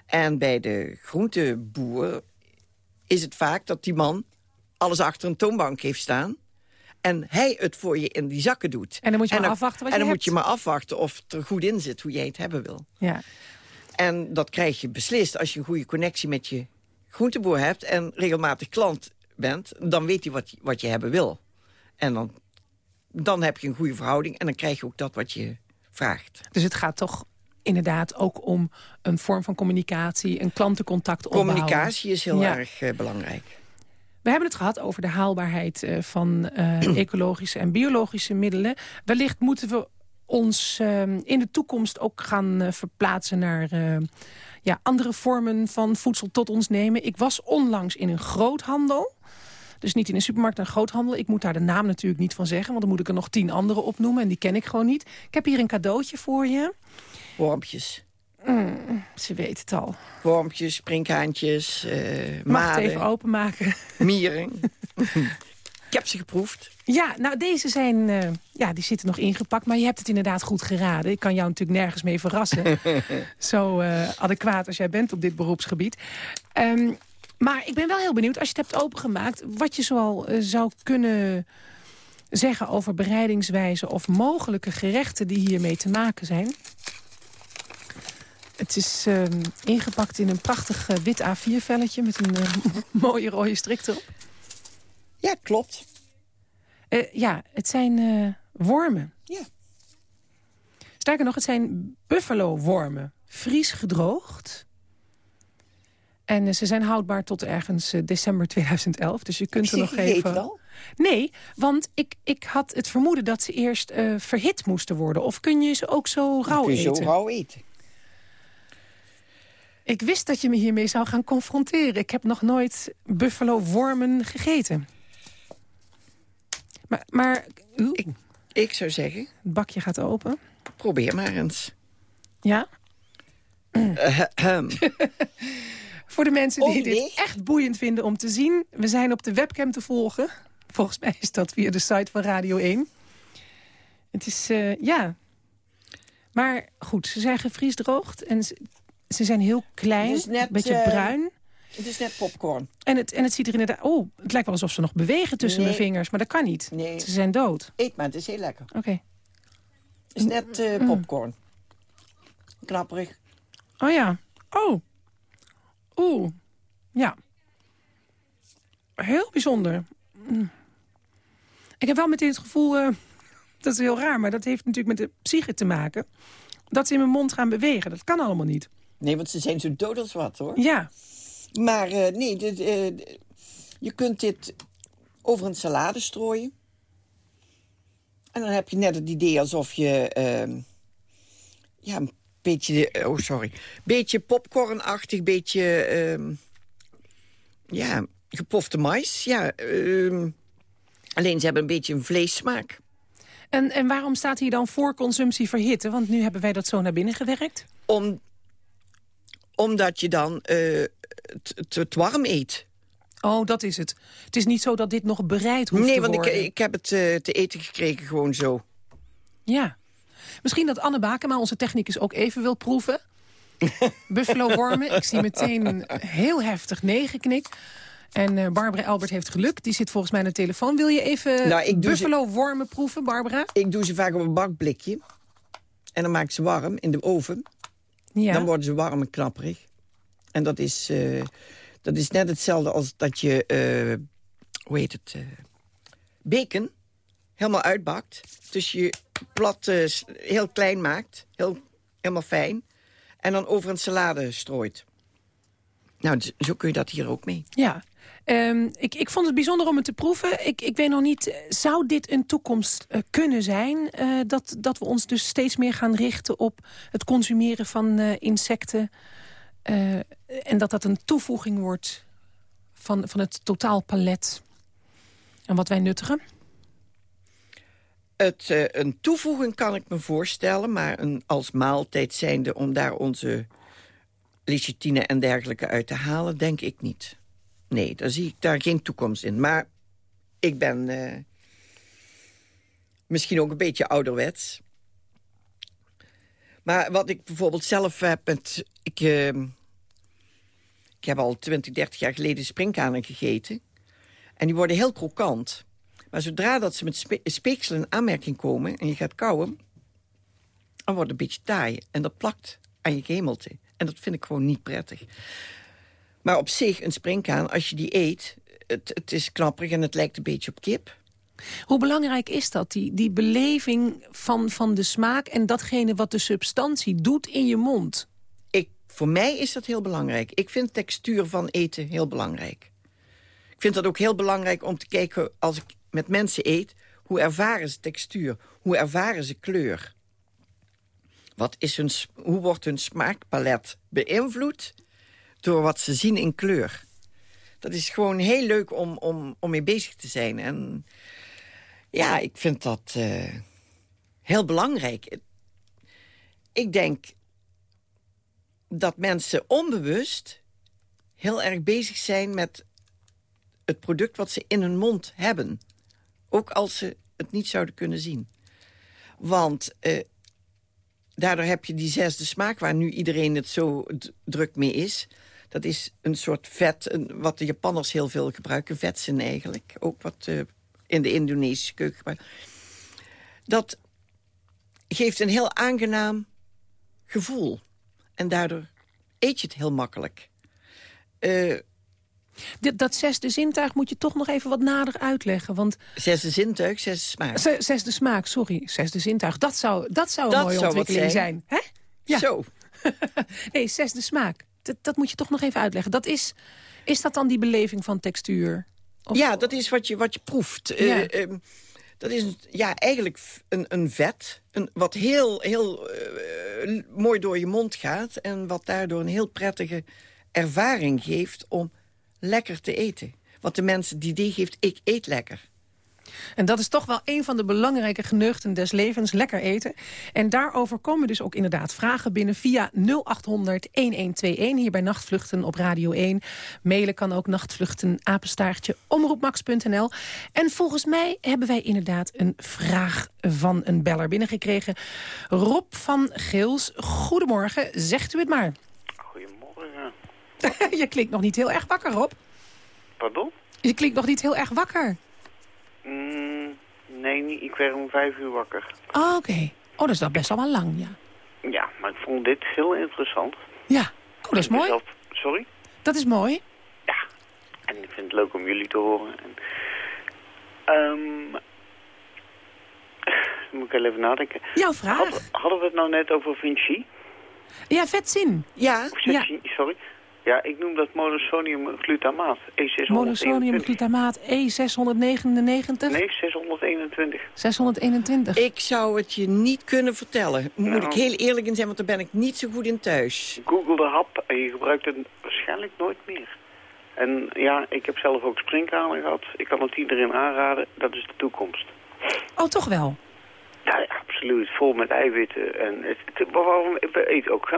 En bij de groenteboer is het vaak dat die man alles achter een toonbank heeft staan... en hij het voor je in die zakken doet. En dan moet je maar afwachten wat En je dan hebt. moet je maar afwachten of het er goed in zit, hoe jij het hebben wil. Ja. En dat krijg je beslist als je een goede connectie met je groenteboer hebt... en regelmatig klant bent, dan weet hij wat, je- wat je hebben wil. En dan, dan heb je een goede verhouding en dan krijg je ook dat wat je vraagt. Dus het gaat toch inderdaad ook om een vorm van communicatie... een klantencontact opbouwen. Communicatie is heel Ja. erg eh, belangrijk. We hebben het gehad over de haalbaarheid eh, van eh, ecologische en biologische middelen. Wellicht moeten we ons in de toekomst ook gaan verplaatsen naar ja, andere vormen van voedsel tot ons nemen. Ik was onlangs in een groothandel. Dus niet in een supermarkt, een groothandel. Ik moet daar de naam natuurlijk niet van zeggen, want dan moet ik er nog tien andere opnoemen. En die ken ik gewoon niet. Ik heb hier een cadeautje voor je. Wormpjes. Mm, ze weet het al. Wormpjes, sprinkhaantjes, eh Mag het even openmaken? mieren. Ik heb ze geproefd. Ja, nou deze zijn, eh, ja, die zitten nog ingepakt. Maar je hebt het inderdaad goed geraden. Ik kan jou natuurlijk nergens mee verrassen. Zo eh, adequaat als jij bent op dit beroepsgebied. Ehm, maar ik ben wel heel benieuwd, als je het hebt opengemaakt... wat je zoal zou kunnen zeggen over bereidingswijze... of mogelijke gerechten die hiermee te maken zijn. Het is ehm, ingepakt in een prachtig eh, wit A4-velletje... met een eh, mooie rode strik erop. Ja, klopt. Eh, ja, het zijn wormen. Ja. Sterker nog, het zijn buffalo-wormen. Vries gedroogd. En ze zijn houdbaar tot ergens december 2011. Dus je kunt nog ze gegeten even... Nee, want ik, ik had het vermoeden dat ze eerst verhit moesten worden. Of kun je ze ook zo rauw Kun je eten? zo rauw eten. Ik wist dat je me hiermee zou gaan confronteren. Ik heb nog nooit buffalo-wormen gegeten. Maar, maar Ik, ik zou zeggen, het bakje gaat open. probeer maar eens. Ja? Ahem. Voor de mensen die Oh, dit echt boeiend vinden om te zien... we zijn op de webcam te volgen. Volgens mij is dat via de site van Radio 1. Het is, eh, ja... Maar goed, ze zijn gevriesdroogd en ze, zijn heel klein, net, een beetje eh, bruin. Het is net popcorn. En het, en het ziet er inderdaad... Oh, het lijkt wel alsof ze nog bewegen tussen Nee. mijn vingers. Maar dat kan niet. Nee. Ze zijn dood. Eet maar, het is heel lekker. Oké. Het is net eh, popcorn. Knapperig. Oh ja. Oh. Oeh. Ja. Heel bijzonder. Mm. Ik heb wel meteen het gevoel... eh, dat is heel raar, maar dat heeft natuurlijk met de psyche te maken... dat ze in mijn mond gaan bewegen. Dat kan allemaal niet. Nee, want ze zijn zo dood als wat, hoor. Ja. Maar eh, nee, dit, eh, je kunt dit over een salade strooien. En dan heb je net het idee alsof je... ehm, ja, een beetje... eh, Oh, sorry. Beetje popcornachtig, beetje... ehm, ja, gepofte mais. Ja, ehm, alleen ze hebben een beetje een vleessmaak. En, en waarom staat hier dan voor consumptie verhitten? Want nu hebben wij dat zo naar binnen gewerkt. Om, omdat je dan eh, het, warm eet. Oh, dat is het. Het is niet zo dat dit nog bereid hoeft nee, te want ik, worden. ik heb het eh, te eten gekregen gewoon zo. Ja. Misschien dat Anne Bakema, onze technicus, ook even wil proeven. Buffalo wormen. Ik zie meteen een heel heftig negenknik. En eh, Barbara Albert heeft geluk. Die zit volgens mij aan de telefoon. Wil je even Nou, doe ze- buffalo wormen proeven, Barbara? Ik doe ze vaak op een bakblikje. En dan maak ik ze warm in de oven. Ja. Dan worden ze warm en knapperig. En dat is, eh, dat is net hetzelfde als dat je, eh, hoe heet het, eh, bacon helemaal uitbakt. Dus je plat heel klein maakt, heel, helemaal fijn. En dan over een salade strooit. Nou, zo kun je dat hier ook mee. Ja. Ehm, ik, ik vond het bijzonder om het te proeven. Ik, ik weet nog niet, eh, zou dit een toekomst eh, kunnen zijn? eh, dat, dat we ons dus steeds meer gaan richten op het consumeren van insecten. en dat dat een toevoeging wordt van, van het totaalpalet. En wat wij nuttigen. Het, een toevoeging kan ik me voorstellen, maar een, als maaltijd zijnde... om daar onze lecithine en dergelijke uit te halen, denk ik niet. Nee, daar zie ik daar geen toekomst in. Maar ik ben eh, misschien ook een beetje ouderwets. Maar wat ik bijvoorbeeld zelf heb met... Ik, eh, ik heb al 20, 30 jaar geleden springkanen gegeten. En die worden heel krokant. Maar zodra dat ze met spe speeksel in aanmerking komen... en je gaat kauwen, dan wordt het een beetje taai. En dat plakt aan je gehemelte. En dat vind ik gewoon niet prettig. Maar op zich, een springkaan, als je die eet... Het, het is knapperig en het lijkt een beetje op kip. Hoe belangrijk is dat, die, die beleving van, van de smaak... en datgene wat de substantie doet in je mond? Ik, voor mij is dat heel belangrijk. Ik vind textuur van eten heel belangrijk. Ik vind dat ook heel belangrijk om te kijken, als ik met mensen eet... hoe ervaren ze textuur? Hoe ervaren ze kleur? Wat is hun, hoe wordt hun smaakpalet beïnvloed door wat ze zien in kleur? Dat is gewoon heel leuk om, om, om mee bezig te zijn. En ja, ik vind dat eh, heel belangrijk. Ik denk dat mensen onbewust heel erg bezig zijn met het product wat ze in hun mond hebben. Ook als ze het niet zouden kunnen zien. Want eh, daardoor heb je die zesde smaak waar nu iedereen het zo druk mee is. Dat is een soort vet, een, wat de Japanners heel veel gebruiken. Vetsen eigenlijk, ook wat eh, in de Indonesische keuken gebruikt. Dat geeft een heel aangenaam gevoel. En daardoor eet je het heel makkelijk. Eh, dat zesde zintuig moet je toch nog even wat nader uitleggen. Want zesde zintuig, zesde smaak. ze- zesde smaak, sorry, zesde zintuig. Dat zou, dat zou een Dat mooie zou ontwikkeling zijn. zijn. Hè? Ja. Zo. nee, zesde smaak. Dat, dat moet je toch nog even uitleggen. Dat is, is dat dan die beleving van textuur? Of- Ja, dat is wat je, wat je proeft. Eh, ehm, dat is ja, eigenlijk een, een vet, een, wat heel, heel eh, mooi door je mond gaat... en wat daardoor een heel prettige ervaring geeft om lekker te eten. Wat de mensen het idee geeft, ik eet lekker. En dat is toch wel een van de belangrijke geneugten des levens, lekker eten. En daarover komen dus ook inderdaad vragen binnen via 0800-1121... hier bij Nachtvluchten op Radio 1. Mailen kan ook nachtvluchten, apenstaartje, omroepmax.nl. En volgens mij hebben wij inderdaad een vraag van een beller binnengekregen. Rob van Geels, goedemorgen, zegt u het maar. Goedemorgen. Je klinkt nog niet heel erg wakker, Rob. Pardon? Je klinkt nog niet heel erg wakker. Mm, nee, niet. ik werd om vijf uur wakker. Ah, oké. Oh, dat is nog best al wel lang, ja. Ja, maar ik vond dit heel interessant. Ja, oh, dat is mooi. sorry? Dat is mooi. En ik vind het leuk om jullie te horen. En, ehm, dan moet ik even nadenken. Jouw vraag. Hadden, hadden we het nou net over Vinci? Ja, vetzin. Ja, Of Vinci, sorry. Ja, ik noem dat monosodium glutamaat. E621. Monosodium glutamaat E699. Nee, 621. 621. ik zou het je niet kunnen vertellen. Moet Nou. ik heel eerlijk in zijn, want daar ben ik niet zo goed in thuis. Google de hap en je gebruikt het waarschijnlijk nooit meer. En ja, ik heb zelf ook springkanen gehad. Ik kan het iedereen aanraden. Dat is de toekomst. Oh, toch wel? Ja, ja, absoluut. Vol met eiwitten. En het, het- waarom, we eten ook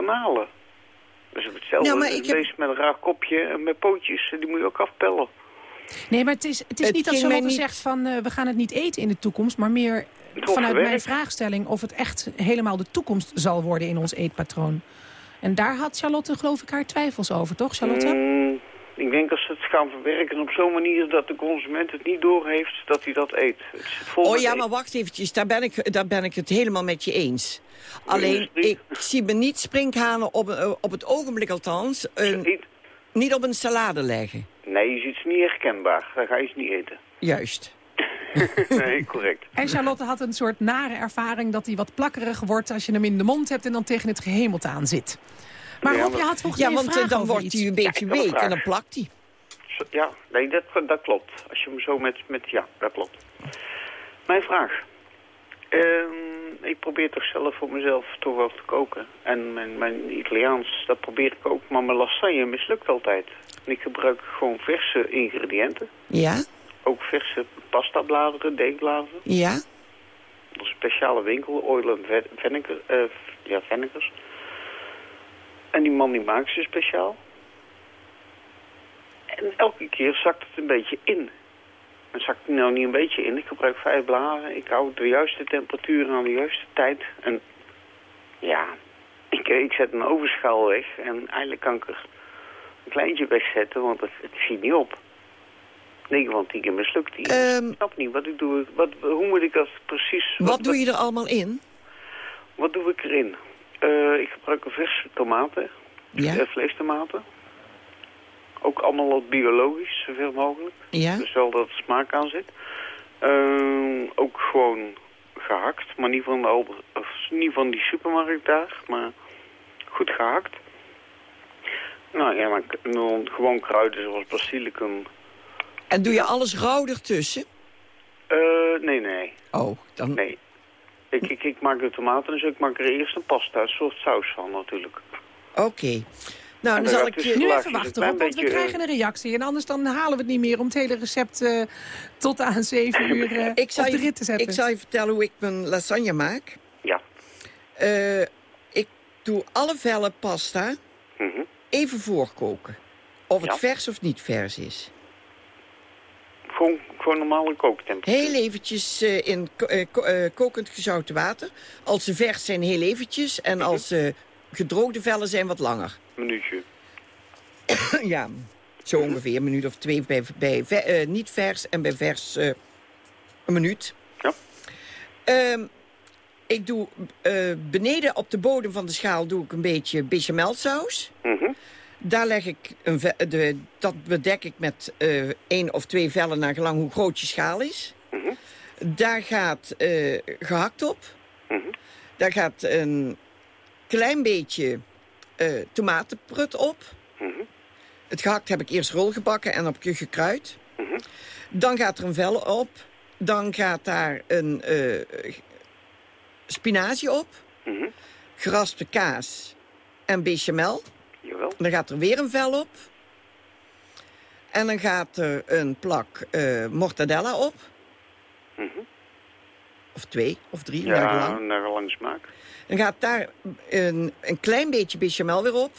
Dus hetzelfde. Nou, maar ik heb- met een raar kopje en met pootjes. Die moet je ook afpellen. Nee, maar het is, het is Het niet dat Charlotte niet- zegt van eh, we gaan het niet eten in de toekomst, maar meer vanuit mijn vraagstelling of het echt helemaal de toekomst zal worden in ons eetpatroon. En daar had Charlotte geloof ik haar twijfels over, toch Charlotte? Mm, denk als ze het gaan verwerken op zo'n manier dat de consument het niet doorheeft dat hij dat eet. Oh ja, maar wacht eventjes, daar ben ik, daar ben ik het helemaal met je eens. Alleen, ik zie me niet sprinkhanen op, eh, op het ogenblik althans. Een, Niet op een salade leggen. Nee, is iets niet herkenbaar. Dan ga je het niet eten. Juist. nee, correct. En Charlotte had een soort nare ervaring dat hij wat plakkerig wordt als je hem in de mond hebt en dan tegen het gehemelte aan zit. Maar Ja, Rob, je had volgens Ja, mij een want eh, dan wordt hij een beetje week en dan plakt hij. Ja, nee, dat, dat klopt. Als je hem zo met, met... Ja, dat klopt. Mijn vraag. Ehm, ik probeer toch zelf voor mezelf toch wel te koken. En mijn, mijn Italiaans, dat probeer ik ook. Maar mijn lasagne mislukt altijd. En ik gebruik gewoon verse ingrediënten. Ja? Ook verse pastabladeren, deegbladeren. Ja? Een speciale winkel, oil en Ve- vinegar, eh, ja, vinegars. En die man die maakt ze speciaal. En elke keer zakt het een beetje in. En zakt het nou niet een beetje in. Ik gebruik vijf blaren. Ik hou de juiste temperatuur aan de juiste tijd. En ja, ik, ik zet een ovenschaal weg. En eigenlijk kan ik er een kleintje wegzetten, want het, het schiet niet op. 9 van 10 keer mislukt die. Ehm, ik snap niet, wat ik doe, wat, hoe moet ik dat precies... Wat doe je er allemaal in? Wat doe ik erin? Eh, ik gebruik verse tomaten, Ja? eh, vleestomaten. Ook allemaal wat biologisch, zoveel mogelijk. Ja? Dus wel dat er smaak aan zit. Ehm, ook gewoon gehakt, maar niet van, de, of niet van die supermarkt daar, maar goed gehakt. Nou ja, maar dan gewoon kruiden zoals basilicum. En doe je alles rauw ertussen? Eh, nee, nee, Oh, dan... nee. Ik, ik, ik maak de tomaten dus ik maak er eerst een pasta, een soort saus van natuurlijk. Oké. Nou, dan dan zal ik dus je... Nu laagjes even wachten, Rob, want we beetje, krijgen een reactie. En anders dan halen we het niet meer om het hele recept eh, tot aan zeven uur eh, Ik zal, op de rit te je, zetten. ik zal je vertellen hoe ik mijn lasagne maak. Ja. Eh, ik doe alle vellen pasta Mhm. even voorkoken. Of het vers of niet vers is. Gewoon, gewoon normale kooktemperatuur. Heel eventjes eh, in eh, eh, kokend gezouten water. Als ze vers zijn, heel eventjes. En Mhm. als ze gedroogde vellen zijn, wat langer. minuutje. ja, zo ongeveer een minuut of twee bij, bij niet vers en bij vers een minuut. Ja. Ehm, ik doe beneden op de bodem van de schaal doe ik een beetje bechamelsaus. Mhm. Daar leg ik een de, dat bedek ik met eh één of twee vellen naar gelang hoe groot je schaal is. Mhm. Daar gaat eh, gehakt op. Mhm. Daar gaat een klein beetje eh, tomatenprut op. Mhm. Het gehakt heb ik eerst rol gebakken en op je gekruid. Dan gaat er een vel op. Dan gaat daar een spinazie op. Geraspte kaas en bechamel. Jawel. Dan gaat er weer een vel op. En dan gaat er een plak eh, mortadella op. Mhm. Of twee, of drie, naar Ja, gelang. naar gelang smaak. Dan gaat daar een, een klein beetje bechamel weer op.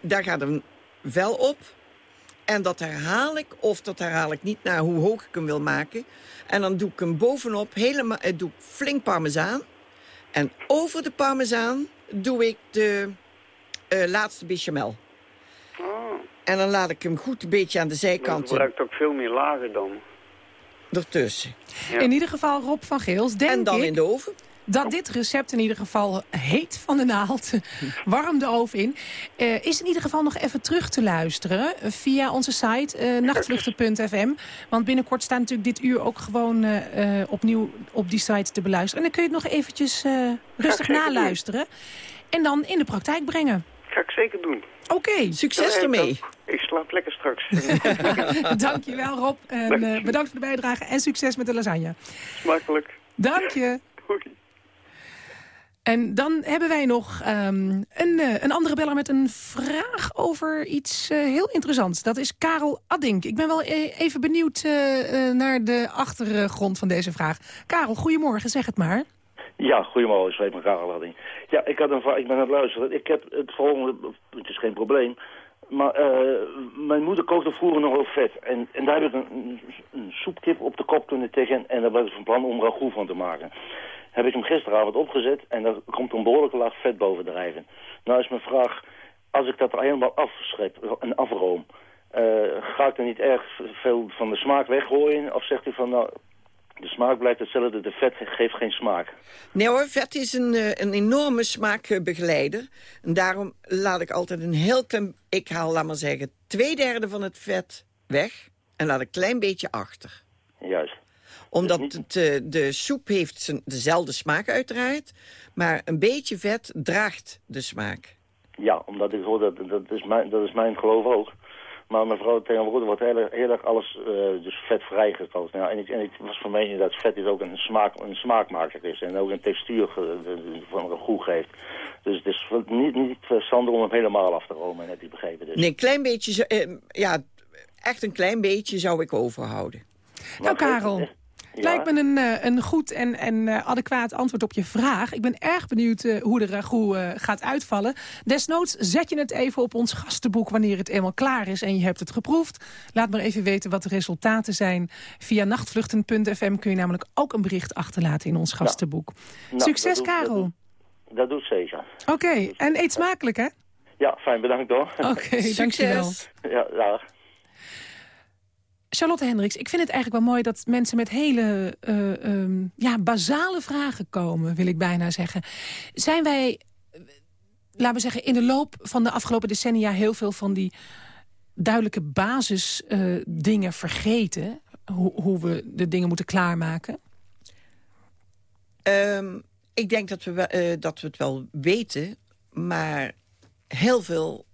Daar gaat een vel op. En dat herhaal ik, of dat herhaal ik niet, naar hoe hoog ik hem wil maken. En dan doe ik hem bovenop helemaal, eh, doe ik flink parmezaan. En over de parmezaan doe ik de eh, laatste bechamel. Oh, En dan laat ik hem goed een beetje aan de je zijkanten gebruikt ook veel meer lagen dan. ertussen. Ja. In ieder geval, Rob van Geels, denk en dan ik in de oven. dat dit recept in ieder geval heet van de naald, warm de oven in, eh, is in ieder geval nog even terug te luisteren via onze site eh, nachtvluchten.fm. Want binnenkort staat natuurlijk dit uur ook gewoon eh, eh, opnieuw op die site te beluisteren. En dan kun je het nog eventjes eh, rustig naluisteren en dan in de praktijk brengen. Ga ik zeker doen. Oké, Succes Ja, ermee. ik slaap lekker straks. dankjewel Rob. En eh, bedankt voor de bijdrage en succes met de lasagne. Smakelijk. Dank je. Hoi. En dan hebben wij nog ehm, een, eh, een andere beller met een vraag over iets eh, heel interessants. Dat is Karel Addink. Ik ben wel e- even benieuwd naar de achtergrond van deze vraag. Karel, goedemorgen, zeg het maar. Ja, goedemorgen, Karel Hadding. Ja, ik, had een ik ben aan het luisteren. Ik heb het volgende, het is geen probleem, maar eh, mijn moeder kookte vroeger nog wel vet. En, en daar heb ik een, een, soepkip op de kop kunnen tegen en daar was ik van plan om ragout van te maken. Heb ik hem gisteravond opgezet en daar komt een behoorlijke laag vet boven drijven. Nou is mijn vraag, als ik dat er helemaal afschep en afroom, eh, ga ik er niet erg veel van de smaak weggooien? Of zegt u van, nou, De smaak blijft hetzelfde, de vet geeft geen smaak. Nee hoor, vet is een, eh, een enorme smaakbegeleider. En daarom laat ik altijd een heel klein... Ik haal, laat maar zeggen, twee derde van het vet weg... en laat een klein beetje achter. Juist. Omdat het, eh, de soep heeft zijn, dezelfde smaak uiteraard... maar een beetje vet draagt de smaak. Ja, omdat ik hoor, dat, dat, is, mijn, dat is mijn geloof ook. Maar mevrouw tegenwoordig wordt heel, erg- heel erg alles eh, dus vetvrij gekookt. Nou, en, ik, en ik was van mening dat vet is ook een, smaak, een smaakmaker is. En ook een textuur ge- de- de- van een goed geeft. Dus het is niet, niet verstandig om hem helemaal af te romen, net die begrepen. Dus. Nee, een klein beetje... zo- eh, ja, echt een klein beetje zou ik overhouden. Nou, Karel. Ja. Lijkt me een, eh, een goed en, en eh, adequaat antwoord op je vraag. Ik ben erg benieuwd eh, hoe de ragout gaat uitvallen. Desnoods zet je het even op ons gastenboek wanneer het eenmaal klaar is en je hebt het geproefd. Laat maar even weten wat de resultaten zijn. Via nachtvluchten.fm kun je namelijk ook een bericht achterlaten in ons gastenboek. Nou, Succes, dat Karel. Dat doet zeker. Oké, en eet smakelijk, hè? Ja, fijn, bedankt hoor. Oké, dankjewel. Ja, dag. Charlotte Hendricks, ik vind het eigenlijk wel mooi dat mensen met hele eh, ehm, ja, basale vragen komen, wil ik bijna zeggen. Zijn wij, eh, laten we zeggen, in de loop van de afgelopen decennia heel veel van die duidelijke basisdingen dingen vergeten? Hoe, we de dingen moeten klaarmaken? Ehm, ik denk dat we, eh, dat we het wel weten, maar heel veel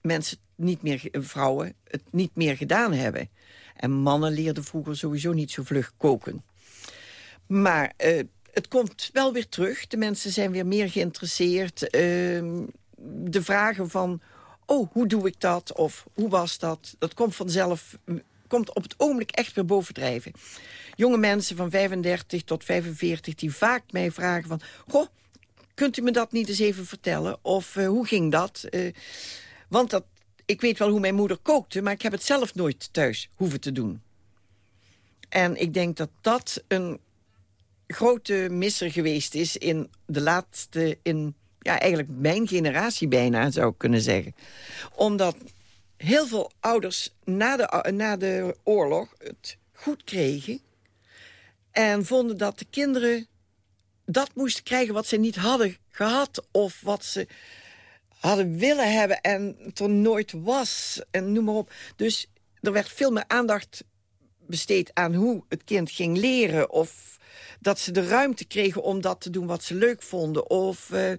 mensen, niet meer, ge- vrouwen, het niet meer gedaan hebben. En mannen leerden vroeger sowieso niet zo vlug koken. Maar eh, het komt wel weer terug. De mensen zijn weer meer geïnteresseerd. Ehm, de vragen van, oh, hoe doe ik dat? Of hoe was dat? Dat komt vanzelf, komt op het ogenblik echt weer bovendrijven. Jonge mensen van 35 tot 45 die vaak mij vragen van... Goh, kunt u me dat niet eens even vertellen? Of eh, hoe ging dat? Eh, want dat, ik weet wel hoe mijn moeder kookte... maar ik heb het zelf nooit thuis hoeven te doen. En ik denk dat dat een grote misser geweest is in de laatste... in ja, eigenlijk mijn generatie bijna, zou ik kunnen zeggen. Omdat heel veel ouders na de, na de oorlog het goed kregen... en vonden dat de kinderen dat moesten krijgen wat ze niet hadden gehad... of wat ze hadden willen hebben en het er nooit was. En noem maar op. Dus er werd veel meer aandacht besteed aan hoe het kind ging leren... of dat ze de ruimte kregen om dat te doen wat ze leuk vonden. Of eh,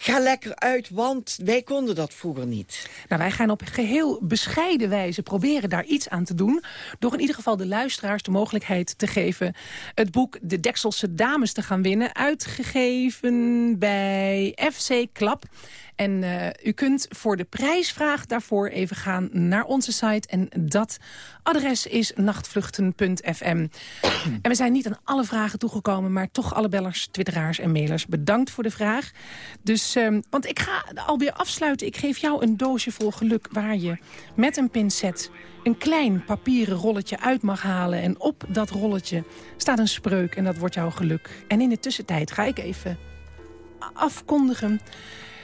ga lekker uit, want wij konden dat vroeger niet. Nou, wij gaan op geheel bescheiden wijze proberen daar iets aan te doen... door in ieder geval de luisteraars de mogelijkheid te geven... het boek De Dekselse Dames te gaan winnen... uitgegeven bij FC Klap. En eh, u kunt voor de prijsvraag daarvoor even gaan naar onze site. En dat adres is nachtvluchten.fm. en we zijn niet aan alle vragen toegekomen... maar toch alle bellers, twitteraars en mailers. Bedankt voor de vraag. Dus, ehm, want ik ga alweer afsluiten. Ik geef jou een doosje vol geluk... waar je met een pincet een klein papieren rolletje uit mag halen. En op dat rolletje staat een spreuk en dat wordt jouw geluk. En in de tussentijd ga ik even afkondigen...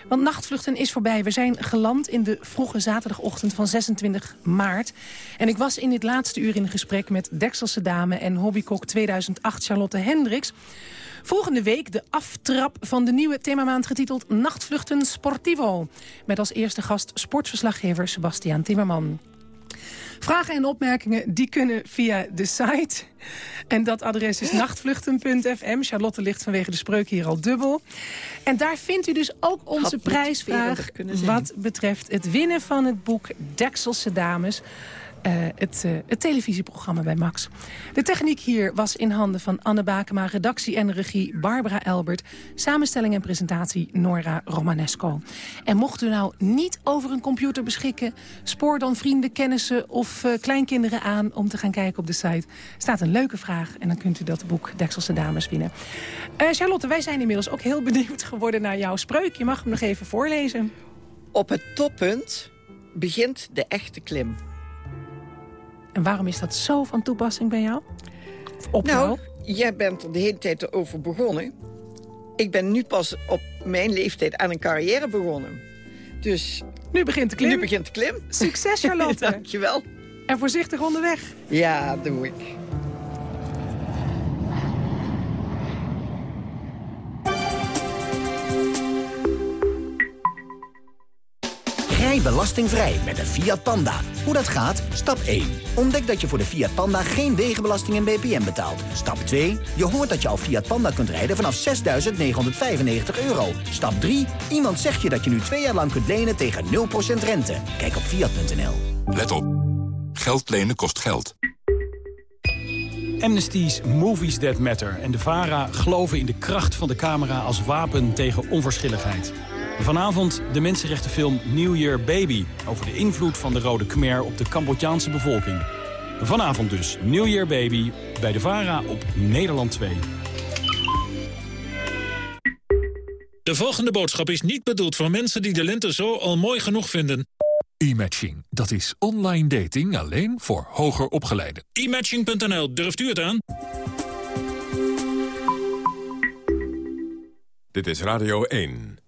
Want nachtvluchten is voorbij. We zijn geland in de vroege zaterdagochtend van 26 maart. En ik was in dit laatste uur in gesprek met Dekselse Dame... en hobbykok 2008 Charlotte Hendricks. Volgende week de aftrap van de nieuwe themamaand getiteld Nachtvluchten Sportivo. Met als eerste gast sportverslaggever Sebastiaan Timmerman. Vragen en opmerkingen die kunnen via de site. En dat adres is nachtvluchten.fm. Charlotte ligt vanwege de spreuk hier al dubbel. En daar vindt u dus ook onze prijsvraag... wat betreft het winnen van het boek Dekselse Dames... eh, het, eh, het televisieprogramma bij Max. De techniek hier was in handen van Anne Bakema, redactie en regie Barbara Elbert, samenstelling en presentatie Nora Romanesco. En mocht u nou niet over een computer beschikken, spoor dan vrienden, kennissen of eh, kleinkinderen aan om te gaan kijken op de site. staat een leuke vraag en dan kunt u dat boek Dekselse Dames winnen. Charlotte, wij zijn inmiddels ook heel benieuwd geworden naar jouw spreuk. Je mag hem nog even voorlezen. Op het toppunt begint de echte klim. En waarom is dat zo van toepassing bij jou? Op nou, jou? jij bent er de hele tijd over begonnen. Ik ben nu pas op mijn leeftijd aan een carrière begonnen. Dus Nu begint de klim. nu begint de klim. Succes, Charlotte. Dankjewel. En voorzichtig onderweg. Ja, doe ik. Belastingvrij met een Fiat Panda. Hoe dat gaat? Stap 1. Ontdek dat je voor de Fiat Panda geen wegenbelasting en BPM betaalt. Stap 2. Je hoort dat je al Fiat Panda kunt rijden vanaf 6.995 euro. Stap 3. Iemand zegt je dat je nu twee jaar lang kunt lenen tegen 0% rente. Kijk op Fiat.nl. Let op. Geld lenen kost geld. Amnesty's Movies That Matter en de VARA geloven in de kracht van de camera als wapen tegen onverschilligheid. Vanavond de mensenrechtenfilm New Year Baby... over de invloed van de Rode Khmer op de Cambodjaanse bevolking. Vanavond dus New Year Baby bij de VARA op Nederland 2. De volgende boodschap is niet bedoeld voor mensen die de lente zo al mooi genoeg vinden. E-matching, dat is online dating alleen voor hoger opgeleiden. E-matching.nl, durft u het aan? Dit is Radio 1.